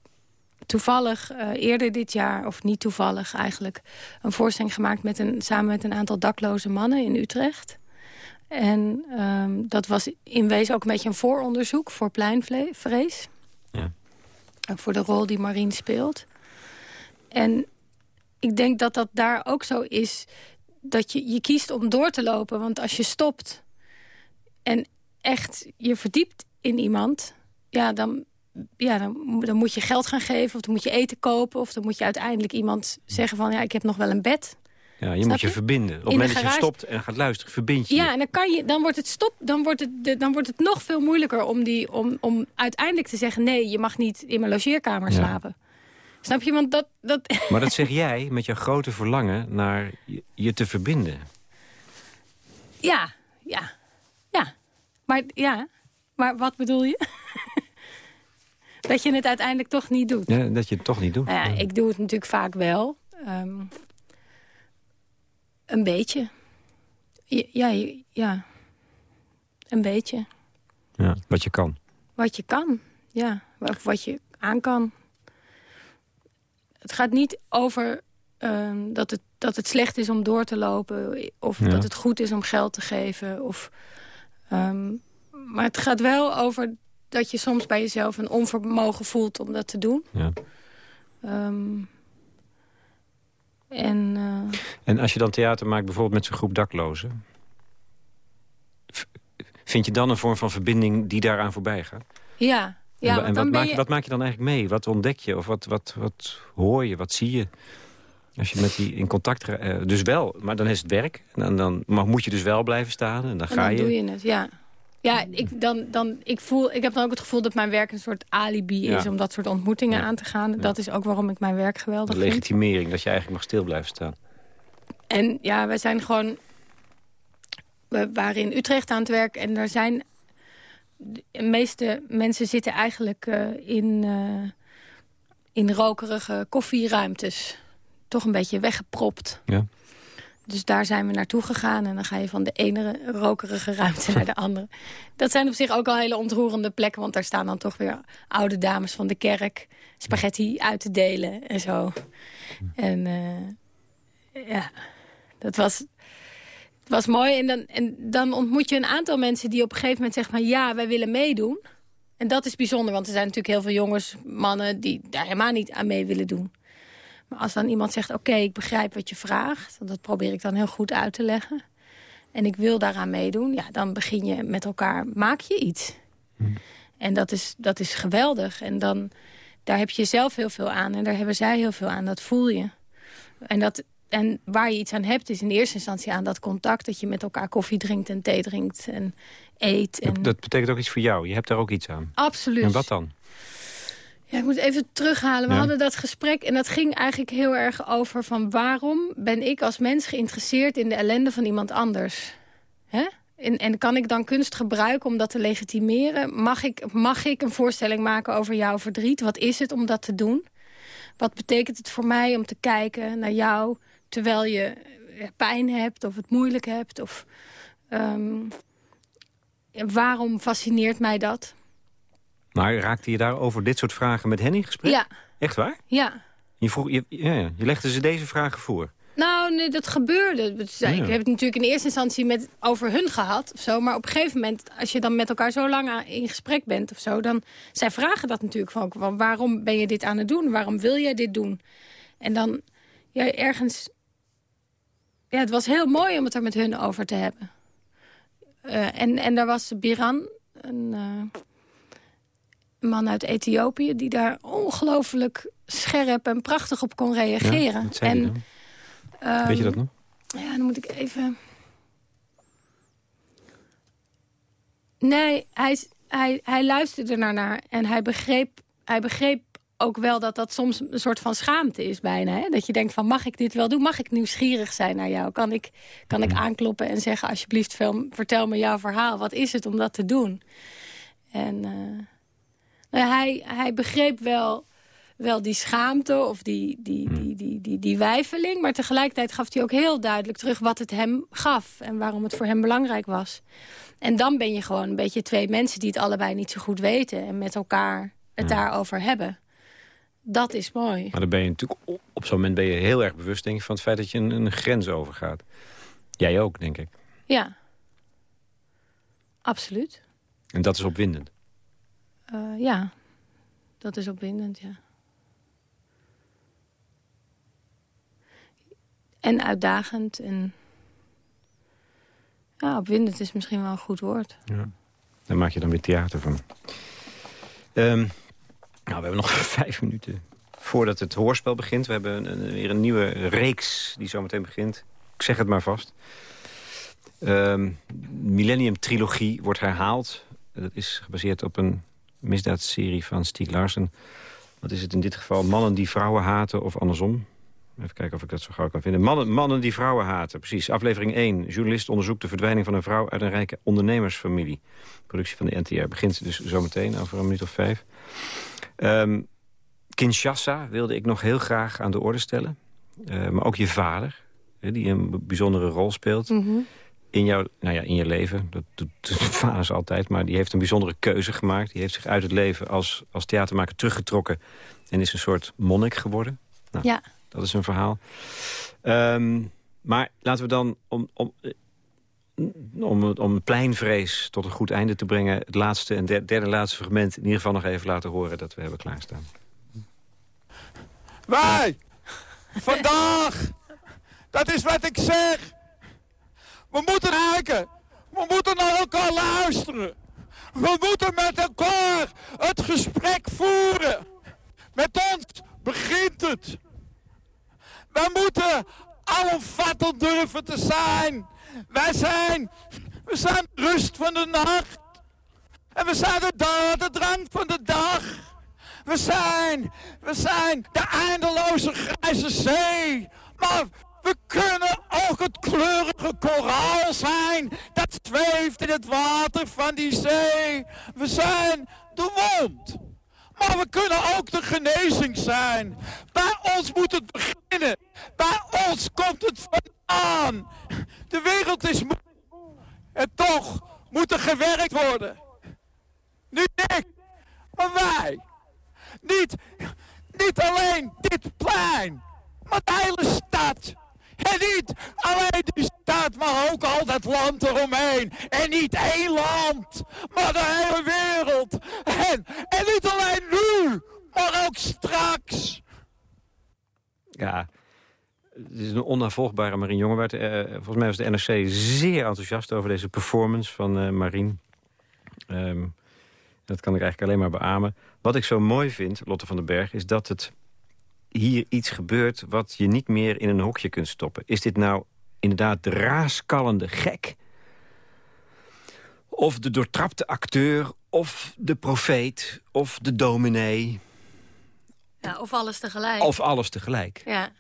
toevallig uh, eerder dit jaar, of niet toevallig eigenlijk... een voorstelling gemaakt met een, samen met een aantal dakloze mannen in Utrecht. En um, dat was in wezen ook een beetje een vooronderzoek voor pleinvrees. Ja. Voor de rol die Marien speelt. En ik denk dat dat daar ook zo is... dat je, je kiest om door te lopen. Want als je stopt en echt je verdiept in iemand... ja, dan, ja dan, dan moet je geld gaan geven of dan moet je eten kopen... of dan moet je uiteindelijk iemand zeggen van... ja, ik heb nog wel een bed... Ja, je moet je, verbinden. Op het moment dat je stopt en gaat luisteren, verbind je. Ja, en dan, kan je, dan wordt het stop, dan wordt het, dan wordt het nog veel moeilijker om, die, om, om uiteindelijk te zeggen... nee, je mag niet in mijn logeerkamer slapen. Snap je? Want dat, dat... <laughs> Maar dat zeg jij met je grote verlangen naar je, te verbinden. Ja, ja, ja. Maar ja, maar wat bedoel je? <laughs> dat je het uiteindelijk toch niet doet. Ja, dat je het toch niet doet. Nou ja, ik doe het natuurlijk vaak wel. Um, een beetje. Ja, ja. Een beetje. Ja, wat je kan. Wat je kan, ja. Of wat je aan kan. Het gaat niet over um, dat, het, dat het slecht is om door te lopen... of dat het goed is om geld te geven. Of, um, maar het gaat wel over dat je soms bij jezelf een onvermogen voelt om dat te doen. Ja. Um, en, uh... en als je dan theater maakt bijvoorbeeld met zo'n groep daklozen... vind je dan een vorm van verbinding die daaraan voorbij gaat? Ja. ja en, en wat, maak je... wat maak je dan eigenlijk mee? Wat ontdek je? Of wat, wat, wat hoor je? Wat zie je? Als je met die in contact... Uh, dus wel, maar dan is het werk. En dan, dan maar moet je dus wel blijven staan. En dan ga dan doe je het, ja. Ja, ik, dan, dan, ik, voel, ik heb dan ook het gevoel dat mijn werk een soort alibi is... om dat soort ontmoetingen aan te gaan. Dat is ook waarom ik mijn werk geweldig vind. De legitimering, dat je eigenlijk mag stil blijven staan. En ja, wij zijn gewoon... We waren in Utrecht aan het werk en daar zijn... De meeste mensen zitten eigenlijk uh, in, uh, in rokerige koffieruimtes. Toch een beetje weggepropt. Ja. Dus daar zijn we naartoe gegaan. En dan ga je van de ene rokerige ruimte naar de andere. Dat zijn op zich ook al hele ontroerende plekken. Want daar staan dan toch weer oude dames van de kerk... spaghetti uit te delen en zo. En uh, ja, dat was, was mooi. En dan, en dan ontmoet je een aantal mensen die op een gegeven moment zeggen... van ja, wij willen meedoen. En dat is bijzonder, want er zijn natuurlijk heel veel jongens, mannen... die daar helemaal niet aan mee willen doen. Maar als dan iemand zegt, oké, ik begrijp wat je vraagt... dat probeer ik dan heel goed uit te leggen... en ik wil daaraan meedoen, ja, dan begin je met elkaar, maak je iets. Hmm. En dat is, dat is geweldig. En dan, daar heb je zelf heel veel aan en daar hebben zij heel veel aan. Dat voel je. En, dat, en waar je iets aan hebt is in eerste instantie aan dat contact... dat je met elkaar koffie drinkt en thee drinkt en eet. En... Dat betekent ook iets voor jou. Je hebt daar ook iets aan. Absoluut. En wat dan? Ja, ik moet even terughalen. We hadden dat gesprek en dat ging eigenlijk heel erg over... van waarom ben ik als mens geïnteresseerd in de ellende van iemand anders? Hè? En, en, kan ik dan kunst gebruiken om dat te legitimeren? Mag ik, mag ik een voorstelling maken over jouw verdriet? Wat is het om dat te doen? Wat betekent het voor mij om te kijken naar jou... terwijl je eh, pijn hebt of het moeilijk hebt? Of, ehm, waarom fascineert mij dat? Maar raakte je daar over dit soort vragen met hen in gesprek? Ja. Echt waar? Ja. Je, vroeg, je, ja, je legde ze deze vragen voor? Nou, nee, dat gebeurde. Ik heb het natuurlijk in eerste instantie met, over hun gehad. Of zo, maar op een gegeven moment, als je dan met elkaar zo lang in gesprek bent... of zo, dan zij vragen dat natuurlijk van, van... waarom ben je dit aan het doen? Waarom wil jij dit doen? En dan, ja, ergens... Ja, het was heel mooi om het er met hun over te hebben. Uh, en, en daar was Biran, een... Uh, man uit Ethiopië... die daar ongelooflijk scherp en prachtig op kon reageren. Ja, en Um, Weet je dat nog? Ja, dan moet ik even... Nee, hij, hij, hij luisterde ernaar en hij begreep, hij begreep ook wel dat dat soms een soort van schaamte is bijna. Hè? Dat je denkt van, mag ik dit wel doen? Mag ik nieuwsgierig zijn naar jou? Kan ik, kan ik aankloppen en zeggen, alsjeblieft, vertel me jouw verhaal. Wat is het om dat te doen? En uh, nou, hij, hij begreep wel wel die schaamte of die, die, hmm. die, die, die, die wijfeling. Maar tegelijkertijd gaf hij ook heel duidelijk terug wat het hem gaf. En waarom het voor hem belangrijk was. En dan ben je gewoon een beetje twee mensen die het allebei niet zo goed weten. En met elkaar het daarover hebben. Dat is mooi. Maar dan ben je natuurlijk op zo'n moment ben je heel erg bewust denk ik, van het feit dat je een, een grens overgaat. Jij ook, denk ik. Ja. Absoluut. En dat is opwindend? Uh, ja, dat is opwindend, ja. En uitdagend. En ja, opwindend is misschien wel een goed woord. Ja. Daar maak je dan weer theater van. Um, nou, we hebben nog <laughs> vijf minuten voordat het hoorspel begint. We hebben een, weer een nieuwe reeks die zometeen begint. Ik zeg het maar vast. Um, Millennium Trilogie wordt herhaald. Dat is gebaseerd op een misdaadserie van Stieg Larsen. Wat is het in dit geval? Mannen die vrouwen haten of andersom. Even kijken of ik dat zo gauw kan vinden. Mannen, mannen die vrouwen haten, precies. Aflevering 1. Journalist onderzoekt de verdwijning van een vrouw uit een rijke ondernemersfamilie. Productie van de NTR begint dus zometeen, over een minuut of vijf. Um, Kinshasa wilde ik nog heel graag aan de orde stellen. Uh, maar ook je vader, die een bijzondere rol speelt. Mhm. In, jouw, nou ja, in je leven, dat doet <laughs> vaders altijd... maar die heeft een bijzondere keuze gemaakt. Die heeft zich uit het leven als, als theatermaker teruggetrokken... en is een soort monnik geworden. Nou, ja. Dat is een verhaal. Ehm, maar laten we dan, om, om, om, om pleinvrees tot een goed einde te brengen... het laatste en derde, derde laatste fragment in ieder geval nog even laten horen... dat we hebben klaarstaan. Wij! Vandaag! Dat is wat ik zeg! We moeten kijken! We moeten naar elkaar luisteren! We moeten met elkaar het gesprek voeren! Met ons begint het! Wij moeten alomvattend durven te zijn. Wij zijn, we zijn rust van de nacht. En we zijn de, de drang van de dag. We zijn, we zijn de eindeloze grijze zee. Maar we kunnen ook het kleurige koraal zijn. Dat zweeft in het water van die zee. We zijn de wond. Maar we kunnen ook de genezing zijn. Bij ons moet het beginnen. Bij ons komt het vandaan. De wereld is moe. En toch moet er gewerkt worden. Niet ik, maar wij. Niet, niet alleen dit plein, maar de hele stad. En niet alleen die stad, maar ook al dat land eromheen. En niet één land, maar de hele wereld. En, en niet alleen nu, maar ook straks. Ja, het is een onnavolgbare Marien Jongewaard. Uh, volgens mij was de NRC zeer enthousiast over deze performance van uh, Marien. Um, dat kan ik eigenlijk alleen maar beamen. Wat ik zo mooi vind, Lotte van den Berg, is dat het hier iets gebeurt... wat je niet meer in een hokje kunt stoppen. Is dit nou inderdaad de raaskallende gek? Of de doortrapte acteur, of de profeet, of de dominee? Ja, of alles tegelijk. Of alles tegelijk. Ja,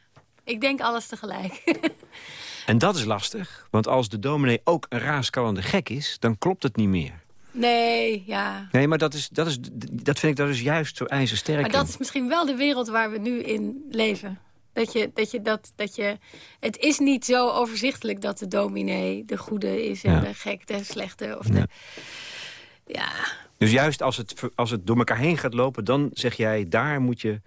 ik denk alles tegelijk. <laughs> en dat is lastig, want als de dominee ook een raaskallende gek is... dan klopt het niet meer. Nee, ja. Nee, maar dat, is, dat, is, dat vind ik dat is juist zo ijzersterk. Maar dat is misschien wel de wereld waar we nu in leven. Dat je, dat je, dat, dat je, het is niet zo overzichtelijk dat de dominee de goede is... en de gek de slechte. Of de, ja. ja. Dus juist als het, als het door elkaar heen gaat lopen... dan zeg jij, daar moet je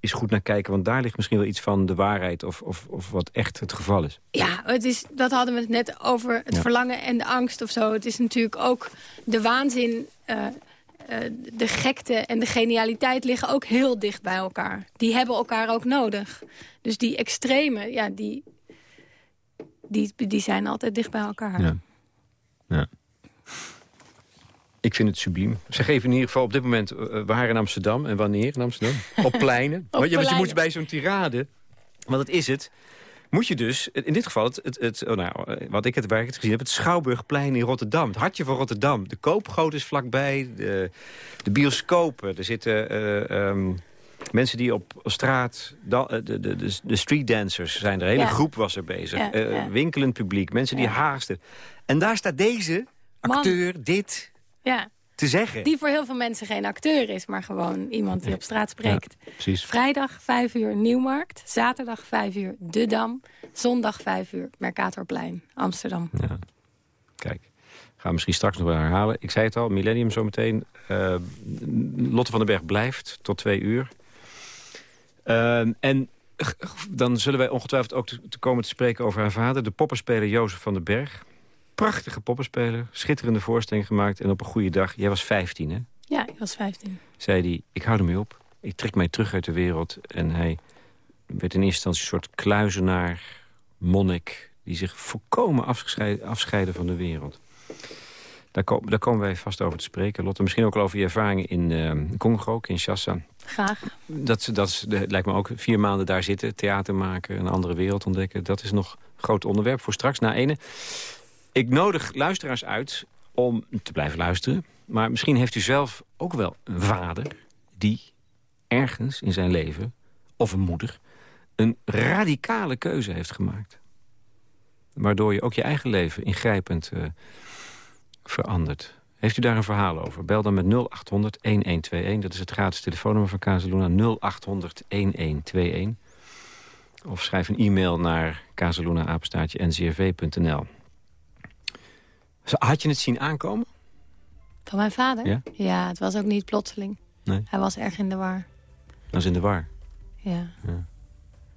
eens goed naar kijken. Want daar ligt misschien wel iets van de waarheid of, of, of wat echt het geval is. Ja, het is, dat hadden we het net over het verlangen en de angst of zo. Het is natuurlijk ook de waanzin... Uh, de gekte en de genialiteit liggen ook heel dicht bij elkaar. Die hebben elkaar ook nodig. Dus die extreme, ja, die, die, die zijn altijd dicht bij elkaar. Ja. ja. Ik vind het subliem. Ze geven in ieder geval op dit moment uh, waar in Amsterdam. En wanneer in Amsterdam? <laughs> op pleinen. Op want, je, want je moet bij zo'n tirade, want dat is het... Moet je dus, in dit geval, het, het, het oh nou, eh, wat ik het werk gezien heb... het Schouwburgplein in Rotterdam. Het hartje van Rotterdam. De koopgoot is vlakbij. De, de bioscopen. Er zitten... Uh, um, mensen die op straat, de, de, de, de street dancers zijn er. Een hele groep was er bezig. Ja, uh. Winkelend publiek, mensen die haasten. En daar staat deze acteur, Man. dit, ja. te zeggen. Die voor heel veel mensen geen acteur is, maar gewoon iemand die op straat spreekt. Ja, precies. Vrijdag 5 uur Nieuwmarkt, zaterdag 5 uur De Dam, zondag 5 uur Mercatorplein, Amsterdam. Ja. Kijk. Gaan we misschien straks nog wel herhalen. Ik zei het al, Millennium zometeen. Uh, Lotte van den Berg blijft tot twee uur. Uh, en dan zullen wij ongetwijfeld ook te, te, komen te spreken over haar vader... de poppenspeler Jozef van den Berg prachtige poppenspeler. Schitterende voorstelling gemaakt. En op een goede dag, jij was 15 hè? Ja, ik was 15. Zei hij, ik hou ermee op. Ik trek mij terug uit de wereld. En hij werd in eerste instantie een soort kluizenaar, monnik... die zich volkomen afscheiden, afscheiden van de wereld. Daar, kom, daar, komen wij vast over te spreken. Lotte, misschien ook al over je ervaringen in uh, Congo, Kinshasa. Graag. Dat, dat, lijkt me ook vier maanden daar zitten, theater maken... een andere wereld ontdekken. Dat is nog een groot onderwerp voor straks. Na ene ik nodig luisteraars uit om te blijven luisteren. Maar misschien heeft u zelf ook wel een vader die ergens in zijn leven, of een moeder, een radicale keuze heeft gemaakt. Waardoor je ook je eigen leven ingrijpend uh, verandert. Heeft u daar een verhaal over? Bel dan met 0800-1121. Dat is het gratis telefoonnummer van Kazeluna. 0800-1121. Of schrijf een e-mail naar kazeluna-ncrv.nl. Had je het zien aankomen? Van mijn vader? Ja? Ja, het was ook niet plotseling. Nee. Hij was erg in de war. Dat was in de war? Ja. ja.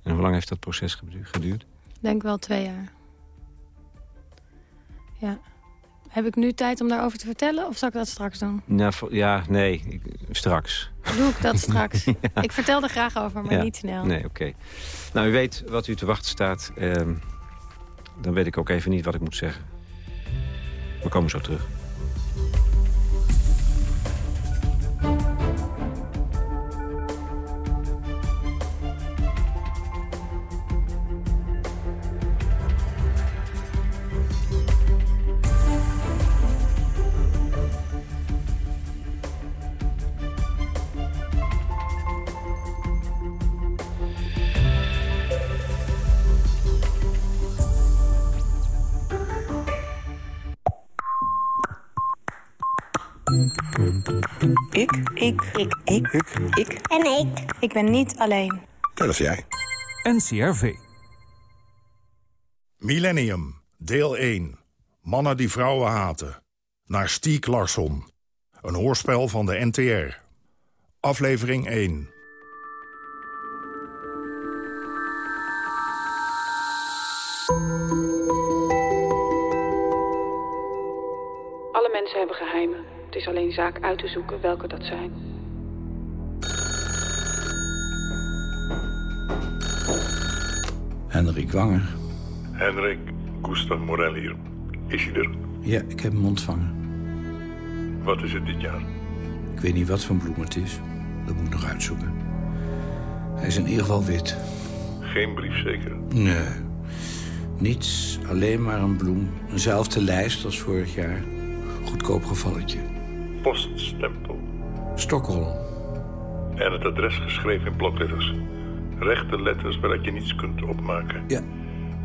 En hoe lang heeft dat proces geduurd? Ik denk wel twee jaar. Ja. Heb ik nu tijd om daarover te vertellen of zal ik dat straks doen? Nou, ja, nee, ik, straks. Doe ik dat <laughs> straks? Ik vertel er graag over, maar niet snel. Nee, oké. Nou, u weet wat u te wachten staat. Uh, dan weet ik ook even niet wat ik moet zeggen. We komen zo terug. Ik. Ik. Ik. Ik. En ik. Ik ben niet alleen. Dat is jij. NCRV. Millennium, deel 1. Mannen die vrouwen haten. Naar Stiek Larsson. Een hoorspel van de NTR. Aflevering 1. Alle mensen hebben geheimen. Het is alleen zaak uit te zoeken welke dat zijn. Hendrik Wanger. Hendrik, Gustav Morel hier. Is hij er? Ja, ik heb hem ontvangen. Wat is het dit jaar? Ik weet niet wat voor bloem het is. Dat moet ik nog uitzoeken. Hij is in ieder geval wit. Geen brief zeker? Nee. Niets, alleen maar een bloem. Eenzelfde lijst als vorig jaar. Goedkoop gevalletje. Poststempel. Stockholm. En het adres geschreven in blokletters. Rechte letters waaruit je niets kunt opmaken. Ja.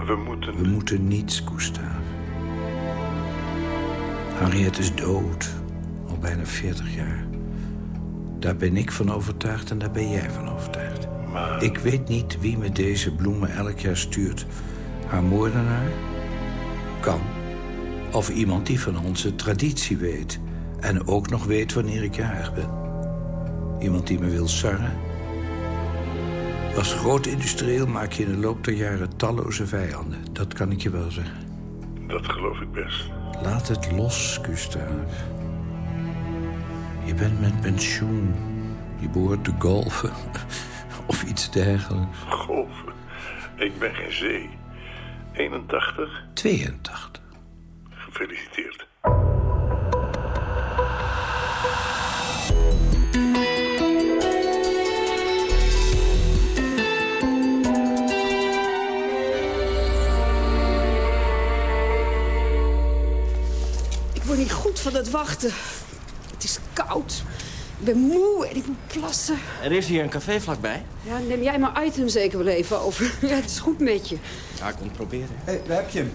We moeten... We moeten niets, Gustav. Harriet is dood. Al bijna 40 jaar. Daar ben ik van overtuigd en daar ben jij van overtuigd. Maar... Ik weet niet wie me deze bloemen elk jaar stuurt. Haar moordenaar? Kan. Of iemand die van onze traditie weet. En ook nog weet wanneer ik jarig ben. Iemand die me wil sarren. Als groot industrieel maak je in de loop der jaren talloze vijanden. Dat kan ik je wel zeggen. Dat geloof ik best. Laat het los, Gustav. Je bent met pensioen. Je behoort te golfen. <laughs> Of iets dergelijks. Golven? Ik ben geen zee. 81? 82. Gefeliciteerd. Van het wachten. Het is koud. Ik ben moe en ik moet plassen. Er is hier een café vlakbij. Ja, neem jij mijn item zeker wel even over. <laughs> Ja, het is goed met je. Ja, ik kom het proberen. Hé, hey, daar heb je hem.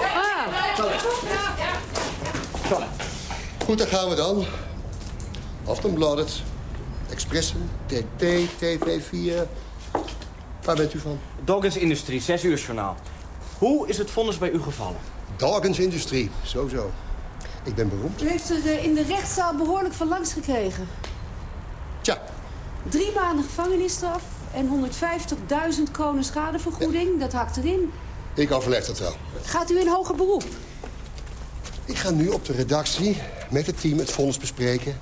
Ah. Goed, daar gaan we dan. Aftonbladet, Expressen, TT, TV4. Waar bent u van? Dawkins Industrie, 6 uur journaal. Hoe is het vonnis bij u gevallen? Dawkins Industrie, zo zo. Ik ben beroemd. U heeft er eh, in de rechtszaal behoorlijk van langs gekregen. Tja. Drie maanden gevangenisstraf en 150.000 kronen schadevergoeding. Dat hakt erin. Ik overleg dat wel. Gaat u in hoger beroep? Ik ga nu op de redactie met het team het vonnis bespreken...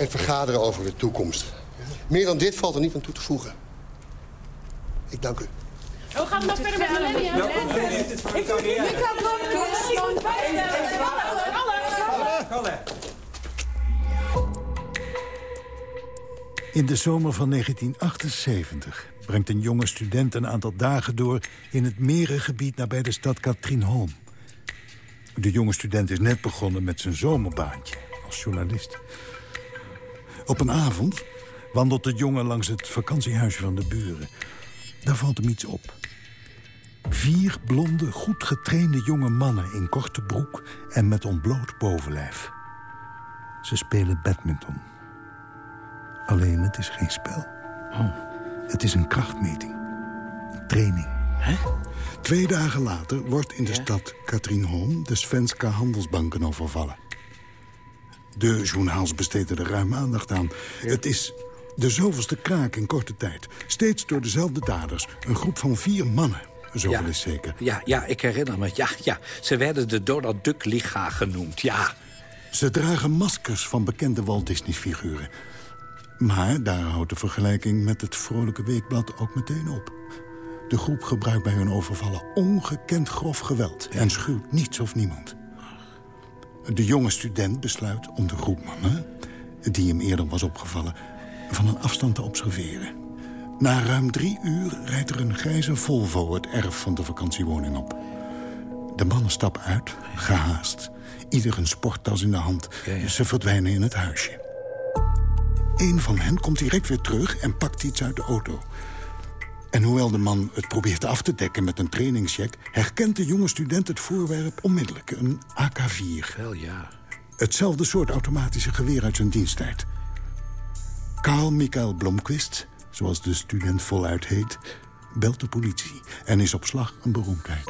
en vergaderen over de toekomst. Meer dan dit valt er niet aan toe te voegen. Ik dank u. We gaan nog verder met Millennium. Welkom, dit is In de zomer van 1978 brengt een jonge student een aantal dagen door... in het merengebied nabij de stad Katrienholm. De jonge student is net begonnen met zijn zomerbaantje als journalist. Op een avond wandelt de jongen langs het vakantiehuisje van de buren. Daar valt hem iets op. Vier blonde, goed getrainde jonge mannen in korte broek en met ontbloot bovenlijf. Ze spelen badminton. Alleen het is geen spel. Oh. Het is een krachtmeting. Training. Hè? Twee dagen later wordt in de stad Katrienholm de Svenska Handelsbanken overvallen. De journaals besteden er ruim aandacht aan. Het is de zoveelste kraak in korte tijd. Steeds door dezelfde daders. Een groep van vier mannen. Zoveel Ja. is zeker. Ja, ja, ik herinner me. Ja, ja. Ze werden de Donald Duck Liga genoemd, ja. Ze dragen maskers van bekende Walt Disney-figuren. Maar daar houdt de vergelijking met het Vrolijke Weekblad ook meteen op. De groep gebruikt bij hun overvallen ongekend grof geweld... en schuwt niets of niemand. De jonge student besluit om de groep mannen... die hem eerder was opgevallen, van een afstand te observeren. Na ruim drie uur rijdt er een grijze Volvo het erf van de vakantiewoning op. De mannen stappen uit, gehaast. Ieder een sporttas in de hand. Ze verdwijnen in het huisje. Een van hen komt direct weer terug en pakt iets uit de auto. En hoewel de man het probeert af te dekken met een trainingscheck... herkent de jonge student het voorwerp onmiddellijk, een AK-4. Wel, ja. Hetzelfde soort automatische geweer uit zijn diensttijd. Karl Michael Blomqvist, zoals de student voluit heet... belt de politie en is op slag een beroemdheid.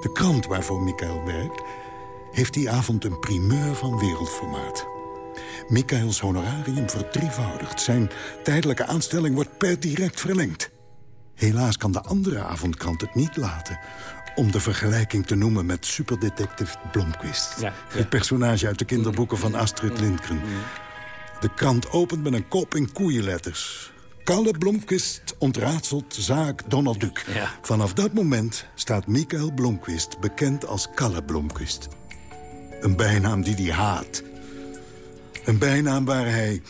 De krant waarvoor Michael werkt... heeft die avond een primeur van wereldformaat. Michaels honorarium verdrievoudigt. Zijn tijdelijke aanstelling wordt per direct verlengd. Helaas kan de andere avondkrant het niet laten om de vergelijking te noemen met superdetective Blomqvist. Het personage uit de kinderboeken van Astrid Lindgren. De krant opent met een kop in koeienletters. Kalle Blomqvist ontraadselt zaak Donald Duck. Vanaf dat moment staat Michael Blomqvist bekend als Kalle Blomqvist. Een bijnaam die hij haat. Een bijnaam waar hij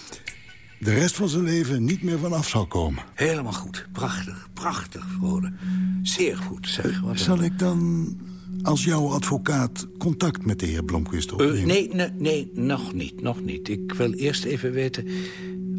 de rest van zijn leven niet meer van af zal komen. Helemaal goed. Prachtig, prachtig, Frode. Zeer goed, zeg. Wat Zal ik dan als jouw advocaat contact met de heer Blomqvist Uh, opnemen? nee, nee, nee, nog niet, nog niet. Ik wil eerst even weten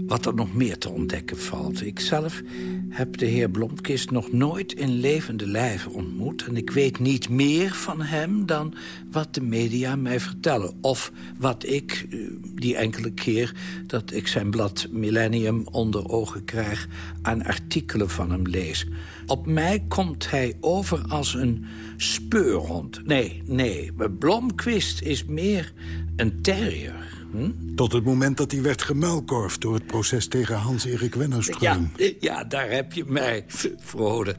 wat er nog meer te ontdekken valt. Ik zelf heb de heer Blomkist nog nooit in levende lijven ontmoet... en ik weet niet meer van hem dan wat de media mij vertellen. Of wat ik, eh, die enkele keer dat ik zijn blad Millennium onder ogen krijg... aan artikelen van hem lees. Op mij komt hij over als een speurhond. Nee, nee, Blomqvist is meer een terrier. Hm? Tot het moment dat hij werd gemuilkorfd door het proces tegen Hans-Erik Wennerström. ja, daar heb je mij, Frode.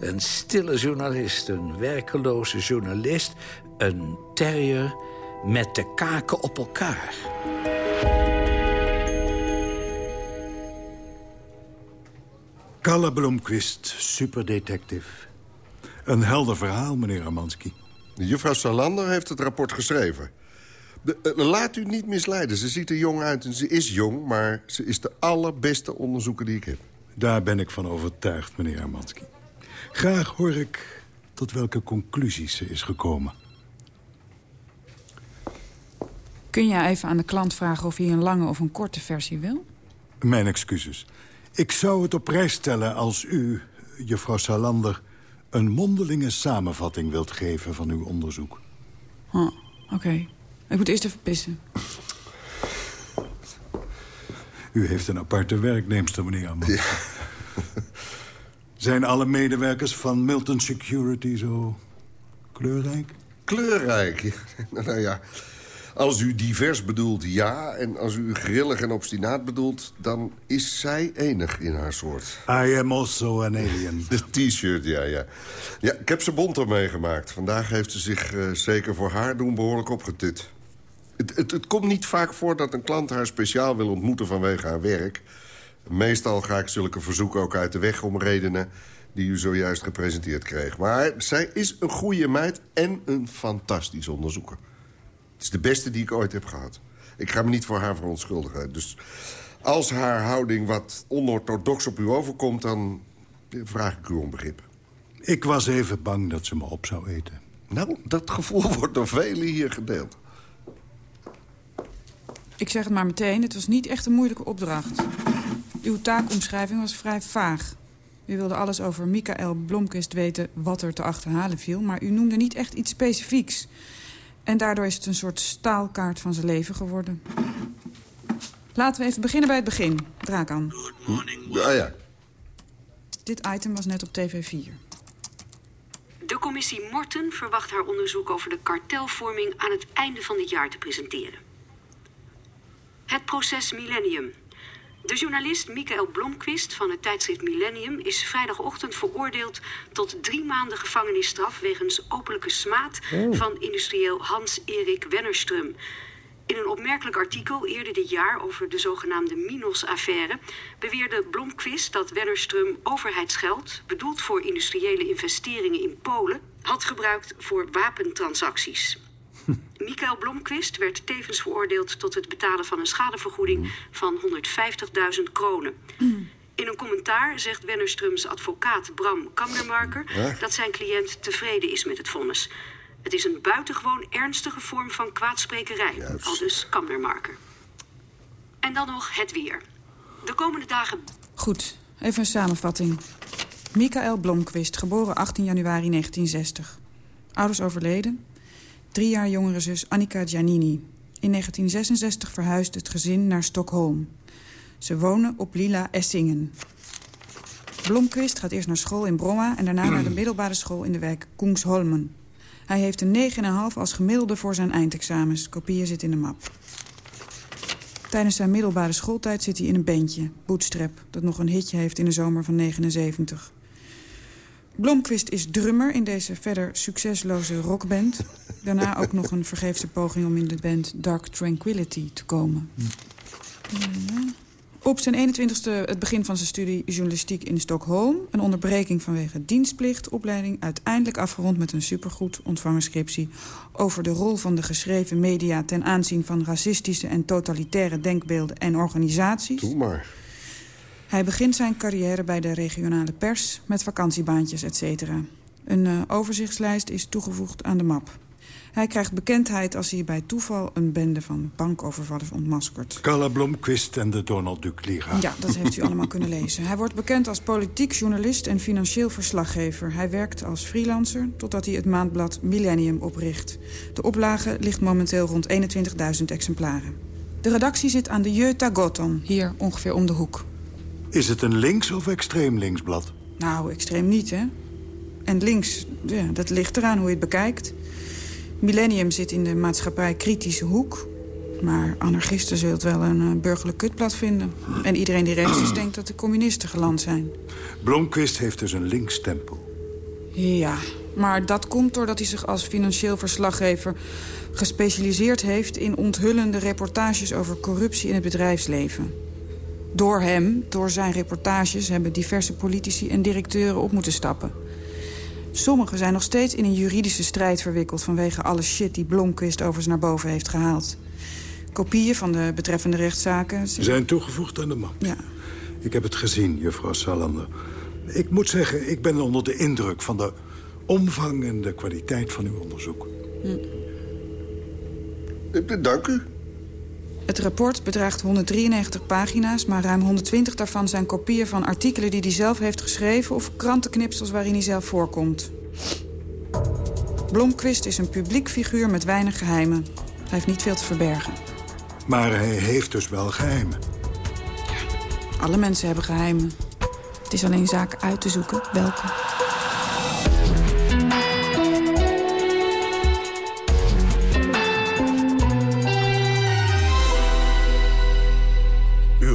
Een stille journalist, een werkeloze journalist... een terrier met de kaken op elkaar. Kalle Blomqvist, superdetective. Een helder verhaal, meneer Amanski. Juffrouw Salander heeft het rapport geschreven. De- eh, laat u niet misleiden. Ze ziet er jong uit en ze is jong... maar ze is de allerbeste onderzoeker die ik heb. Daar ben ik van overtuigd, meneer Amanski. Graag hoor ik tot welke conclusies ze is gekomen. Kun jij even aan de klant vragen of hij een lange of een korte versie wil? Mijn excuses. Ik zou het op prijs stellen als u, juffrouw Salander... een mondelinge samenvatting wilt geven van uw onderzoek. Oh, Oké. Ik moet eerst even pissen. U heeft een aparte werknemster, meneer Amanski. Zijn alle medewerkers van Milton Security zo kleurrijk? Kleurrijk. nou ja, als u divers bedoelt, ja. En als u grillig en obstinaat bedoelt... dan is zij enig in haar soort. I am also an alien. <laughs> De t-shirt, ja, ja. Ja, ik heb ze bonter meegemaakt. Vandaag heeft ze zich eh, zeker voor haar doen behoorlijk opgetut. Het, het, het komt niet vaak voor dat een klant haar speciaal wil ontmoeten vanwege haar werk. Meestal ga ik zulke verzoeken ook uit de weg om redenen die u zojuist gepresenteerd kreeg. Maar zij is een goede meid en een fantastisch onderzoeker. Het is de beste die ik ooit heb gehad. Ik ga me niet voor haar verontschuldigen. Dus als haar houding wat onorthodox op u overkomt... dan vraag ik u om begrip. Ik was even bang dat ze me op zou eten. Nou, dat gevoel <laughs> wordt door velen hier gedeeld. Ik zeg het maar meteen, het was niet echt een moeilijke opdracht. Uw taakomschrijving was vrij vaag. U wilde alles over Michael Blomkist weten wat er te achterhalen viel... maar u noemde niet echt iets specifieks. En daardoor is het een soort staalkaart van zijn leven geworden. Laten we even beginnen bij het begin. Draak aan. Ja, ja. Dit item was net op TV 4. De commissie Morten verwacht haar onderzoek over de kartelvorming aan het einde van dit jaar te presenteren. Het proces Millennium. De journalist Michael Blomqvist van het tijdschrift Millennium is vrijdagochtend veroordeeld tot drie maanden gevangenisstraf wegens openlijke smaad Oh. van industrieel Hans-Erik Wennerström. In een opmerkelijk artikel eerder dit jaar over de zogenaamde Minos-affaire beweerde Blomqvist dat Wennerström overheidsgeld, bedoeld voor industriële investeringen in Polen, had gebruikt voor wapentransacties. <laughs> Michael Blomqvist werd tevens veroordeeld tot het betalen van een schadevergoeding van 150.000 kronen. In een commentaar zegt Wennerströms advocaat Bram Kammermarker Ja. dat zijn cliënt tevreden is met het vonnis. Het is een buitengewoon ernstige vorm van kwaadsprekerij, al dus Kammermarker. En dan nog het weer. De komende dagen Goed, even een samenvatting. Michael Blomqvist, geboren 18 januari 1960. Ouders overleden. Drie jaar jongere zus Annika Giannini. In 1966 verhuisde het gezin naar Stockholm. Ze wonen op Lila Essingen. Blomqvist gaat eerst naar school in Bromma... en daarna naar de <clears throat> middelbare school in de wijk Koensholmen. Hij heeft een 9,5 als gemiddelde voor zijn eindexamens. Kopieën zitten in de map. Tijdens zijn middelbare schooltijd zit hij in een bandje, Bootstrap... dat nog een hitje heeft in de zomer van 79. Blomqvist is drummer in deze verder succesloze rockband. Daarna ook nog een vergeefse poging om in de band Dark Tranquility te komen. Op zijn 21ste het begin van zijn studie journalistiek in Stockholm. Een onderbreking vanwege dienstplicht. Opleiding uiteindelijk afgerond met een supergoed ontvangen scriptie... over de rol van de geschreven media ten aanzien van racistische en totalitaire denkbeelden en organisaties. Hij begint zijn carrière bij de regionale pers met vakantiebaantjes, etc. Een uh, overzichtslijst is toegevoegd aan de map. Hij krijgt bekendheid als hij bij toeval een bende van bankovervallers ontmaskert. Carla Blomqvist en de Donald Duck Liga. Ja, dat heeft u allemaal kunnen lezen. Hij wordt bekend als politiek journalist en financieel verslaggever. Hij werkt als freelancer totdat hij het maandblad Millennium opricht. De oplage ligt momenteel rond 21.000 exemplaren. De redactie zit aan de Jeuta Goton, hier ongeveer om de hoek. Is het een links- of extreem linksblad? Nou, extreem niet, hè? En links, ja, dat ligt eraan hoe je het bekijkt. Millennium zit in de maatschappij kritische hoek. Maar anarchisten zult wel een uh, burgerlijk kutblad vinden. En iedereen die rechts is, <clears throat> denkt dat de communisten geland zijn. Blomqvist heeft dus een linksstempel. Ja, maar dat komt doordat hij zich als financieel verslaggever... gespecialiseerd heeft in onthullende reportages over corruptie in het bedrijfsleven. Door hem, door zijn reportages, hebben diverse politici en directeuren op moeten stappen. Sommigen zijn nog steeds in een juridische strijd verwikkeld... vanwege alle shit die Blomquist over ze naar boven heeft gehaald. Kopieën van de betreffende rechtszaken... Ze zijn toegevoegd aan de map. Ja. Ik heb het gezien, juffrouw Salander. Ik moet zeggen, ik ben onder de indruk van de omvang en de kwaliteit van uw onderzoek. Hm. Dank u. Het rapport bedraagt 193 pagina's, maar ruim 120 daarvan zijn kopieën van artikelen die hij zelf heeft geschreven... of krantenknipsels waarin hij zelf voorkomt. Blomqvist is een publiek figuur met weinig geheimen. Hij heeft niet veel te verbergen. Maar hij heeft dus wel geheimen. Alle mensen hebben geheimen. Het is alleen zaak uit te zoeken welke.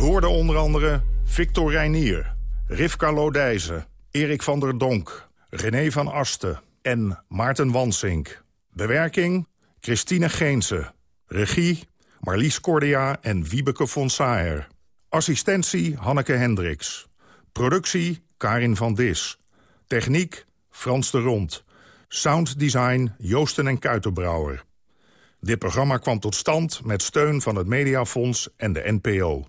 Hoorde onder andere Victor Reinier, Rivka Lodijzen, Erik van der Donk, René van Asten en Maarten Wansink. Bewerking Christine Geense. Regie Marlies Cordia en Wiebeke von Saer. Assistentie Hanneke Hendricks. Productie Karin van Dis. Techniek Frans de Rond. Sounddesign Joosten en Kuitenbrouwer. Dit programma kwam tot stand met steun van het Mediafonds en de NPO.